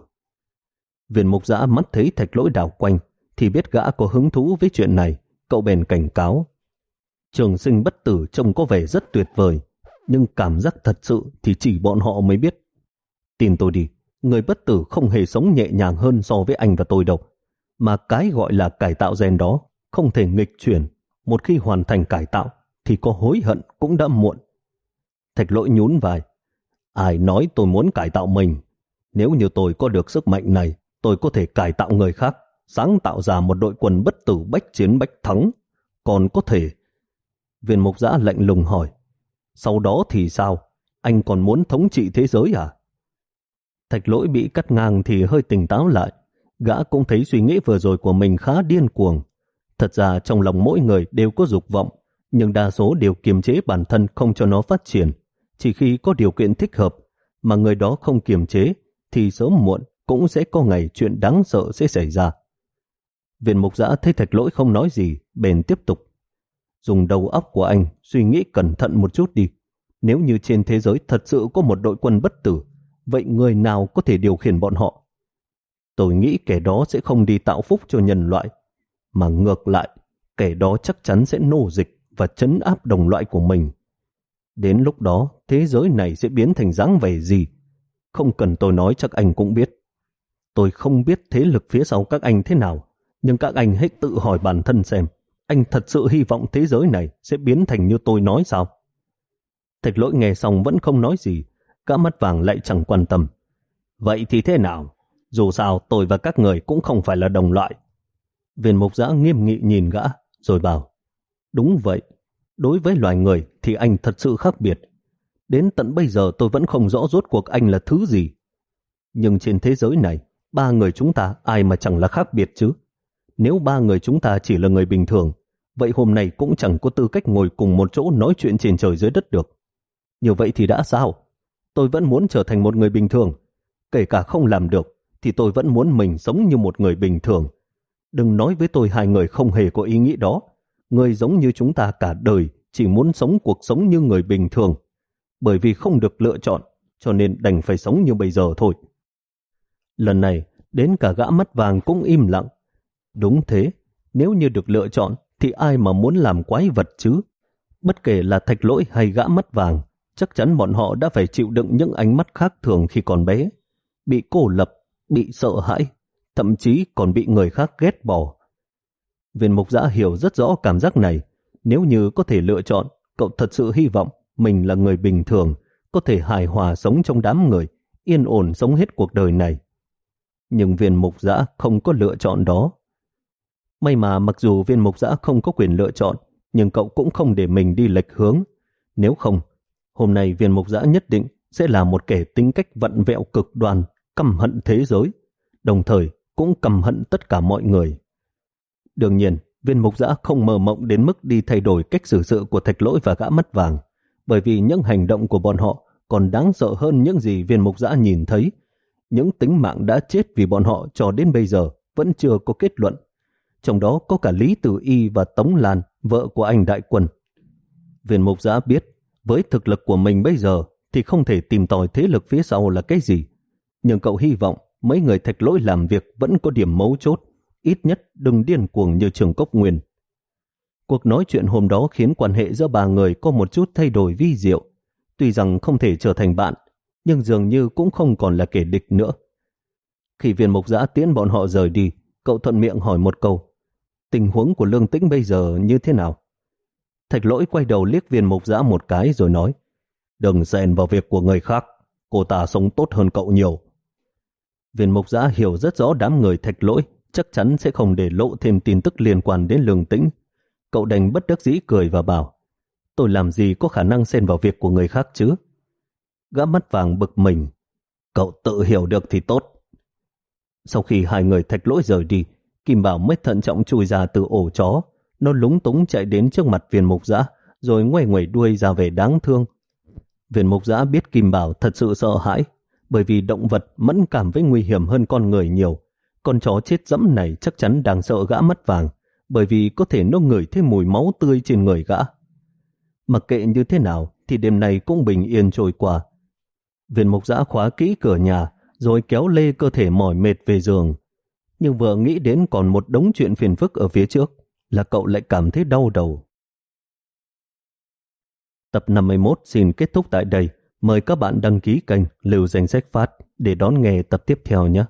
Viên mục giã mắt thấy thạch lỗi đảo quanh, thì biết gã có hứng thú với chuyện này, cậu bèn cảnh cáo. Trường sinh bất tử trông có vẻ rất tuyệt vời, nhưng cảm giác thật sự thì chỉ bọn họ mới biết. Tin tôi đi, người bất tử không hề sống nhẹ nhàng hơn so với anh và tôi đâu. Mà cái gọi là cải tạo gen đó không thể nghịch chuyển. Một khi hoàn thành cải tạo thì có hối hận cũng đã muộn. Thạch lỗi nhún vai. Ai nói tôi muốn cải tạo mình? Nếu như tôi có được sức mạnh này, tôi có thể cải tạo người khác, sáng tạo ra một đội quân bất tử bách chiến bách thắng. Còn có thể... Viên mục giã lạnh lùng hỏi. Sau đó thì sao? Anh còn muốn thống trị thế giới à? Thạch lỗi bị cắt ngang thì hơi tỉnh táo lại. Gã cũng thấy suy nghĩ vừa rồi của mình khá điên cuồng. Thật ra trong lòng mỗi người đều có dục vọng, nhưng đa số đều kiềm chế bản thân không cho nó phát triển. Chỉ khi có điều kiện thích hợp, mà người đó không kiềm chế, thì sớm muộn cũng sẽ có ngày chuyện đáng sợ sẽ xảy ra. Viện mục giã thấy thạch lỗi không nói gì, bền tiếp tục. Dùng đầu óc của anh suy nghĩ cẩn thận một chút đi. Nếu như trên thế giới thật sự có một đội quân bất tử, vậy người nào có thể điều khiển bọn họ? Tôi nghĩ kẻ đó sẽ không đi tạo phúc cho nhân loại, mà ngược lại, kẻ đó chắc chắn sẽ nô dịch và chấn áp đồng loại của mình. Đến lúc đó, thế giới này sẽ biến thành dáng vẻ gì? Không cần tôi nói chắc anh cũng biết. Tôi không biết thế lực phía sau các anh thế nào, nhưng các anh hãy tự hỏi bản thân xem, anh thật sự hy vọng thế giới này sẽ biến thành như tôi nói sao? Thạch lỗi nghe xong vẫn không nói gì, cả mắt vàng lại chẳng quan tâm. Vậy thì thế nào? Dù sao tôi và các người cũng không phải là đồng loại. Viên mục giã nghiêm nghị nhìn gã, rồi bảo, đúng vậy, đối với loài người thì anh thật sự khác biệt. Đến tận bây giờ tôi vẫn không rõ rốt cuộc anh là thứ gì. Nhưng trên thế giới này, ba người chúng ta ai mà chẳng là khác biệt chứ. Nếu ba người chúng ta chỉ là người bình thường, vậy hôm nay cũng chẳng có tư cách ngồi cùng một chỗ nói chuyện trên trời dưới đất được. Như vậy thì đã sao? Tôi vẫn muốn trở thành một người bình thường. Kể cả không làm được, thì tôi vẫn muốn mình sống như một người bình thường. Đừng nói với tôi hai người không hề có ý nghĩ đó. Người giống như chúng ta cả đời chỉ muốn sống cuộc sống như người bình thường. Bởi vì không được lựa chọn, cho nên đành phải sống như bây giờ thôi. Lần này, đến cả gã mắt vàng cũng im lặng. Đúng thế, nếu như được lựa chọn, thì ai mà muốn làm quái vật chứ? Bất kể là thạch lỗi hay gã mắt vàng, chắc chắn bọn họ đã phải chịu đựng những ánh mắt khác thường khi còn bé. Bị cô lập, bị sợ hãi, thậm chí còn bị người khác ghét bỏ. Viên mục giã hiểu rất rõ cảm giác này. Nếu như có thể lựa chọn, cậu thật sự hy vọng mình là người bình thường, có thể hài hòa sống trong đám người, yên ổn sống hết cuộc đời này. Nhưng viên mục giã không có lựa chọn đó. May mà mặc dù viên mục giã không có quyền lựa chọn, nhưng cậu cũng không để mình đi lệch hướng. Nếu không, hôm nay viên mục giã nhất định sẽ là một kẻ tính cách vận vẹo cực đoan, căm hận thế giới, đồng thời cũng căm hận tất cả mọi người. Đương nhiên, viên mục giã không mơ mộng đến mức đi thay đổi cách xử sự của thạch lỗi và gã mất vàng, bởi vì những hành động của bọn họ còn đáng sợ hơn những gì viên mục giã nhìn thấy. Những tính mạng đã chết vì bọn họ cho đến bây giờ vẫn chưa có kết luận. Trong đó có cả Lý Tử Y và Tống Lan, vợ của anh Đại Quân. Viên mục giã biết, với thực lực của mình bây giờ thì không thể tìm tòi thế lực phía sau là cái gì. Nhưng cậu hy vọng mấy người thạch lỗi làm việc vẫn có điểm mấu chốt, ít nhất đừng điên cuồng như trường cốc nguyên. Cuộc nói chuyện hôm đó khiến quan hệ giữa ba người có một chút thay đổi vi diệu. Tuy rằng không thể trở thành bạn, nhưng dường như cũng không còn là kẻ địch nữa. Khi viên mục giã tiễn bọn họ rời đi, cậu thuận miệng hỏi một câu. Tình huống của lương tĩnh bây giờ như thế nào? Thạch lỗi quay đầu liếc viên mục giã một cái rồi nói Đừng xen vào việc của người khác, cô ta sống tốt hơn cậu nhiều. Viên mục giã hiểu rất rõ đám người thạch lỗi chắc chắn sẽ không để lộ thêm tin tức liên quan đến lường tĩnh. Cậu đành bất đắc dĩ cười và bảo tôi làm gì có khả năng xen vào việc của người khác chứ? Gã mắt vàng bực mình. Cậu tự hiểu được thì tốt. Sau khi hai người thạch lỗi rời đi, Kim Bảo mới thận trọng chui ra từ ổ chó. Nó lúng túng chạy đến trước mặt viên mục giã, rồi ngoay ngoẩy đuôi ra về đáng thương. Viên mục giã biết Kim Bảo thật sự sợ hãi, bởi vì động vật mẫn cảm với nguy hiểm hơn con người nhiều. Con chó chết dẫm này chắc chắn đang sợ gã mất vàng, bởi vì có thể nó ngửi thấy mùi máu tươi trên người gã. Mặc kệ như thế nào thì đêm nay cũng bình yên trôi qua. Viên mục giã khóa kỹ cửa nhà, rồi kéo lê cơ thể mỏi mệt về giường. Nhưng vừa nghĩ đến còn một đống chuyện phiền phức ở phía trước, là cậu lại cảm thấy đau đầu. Tập 51 xin kết thúc tại đây. Mời các bạn đăng ký kênh Lưu Danh Sách Phát để đón nghe tập tiếp theo nhé.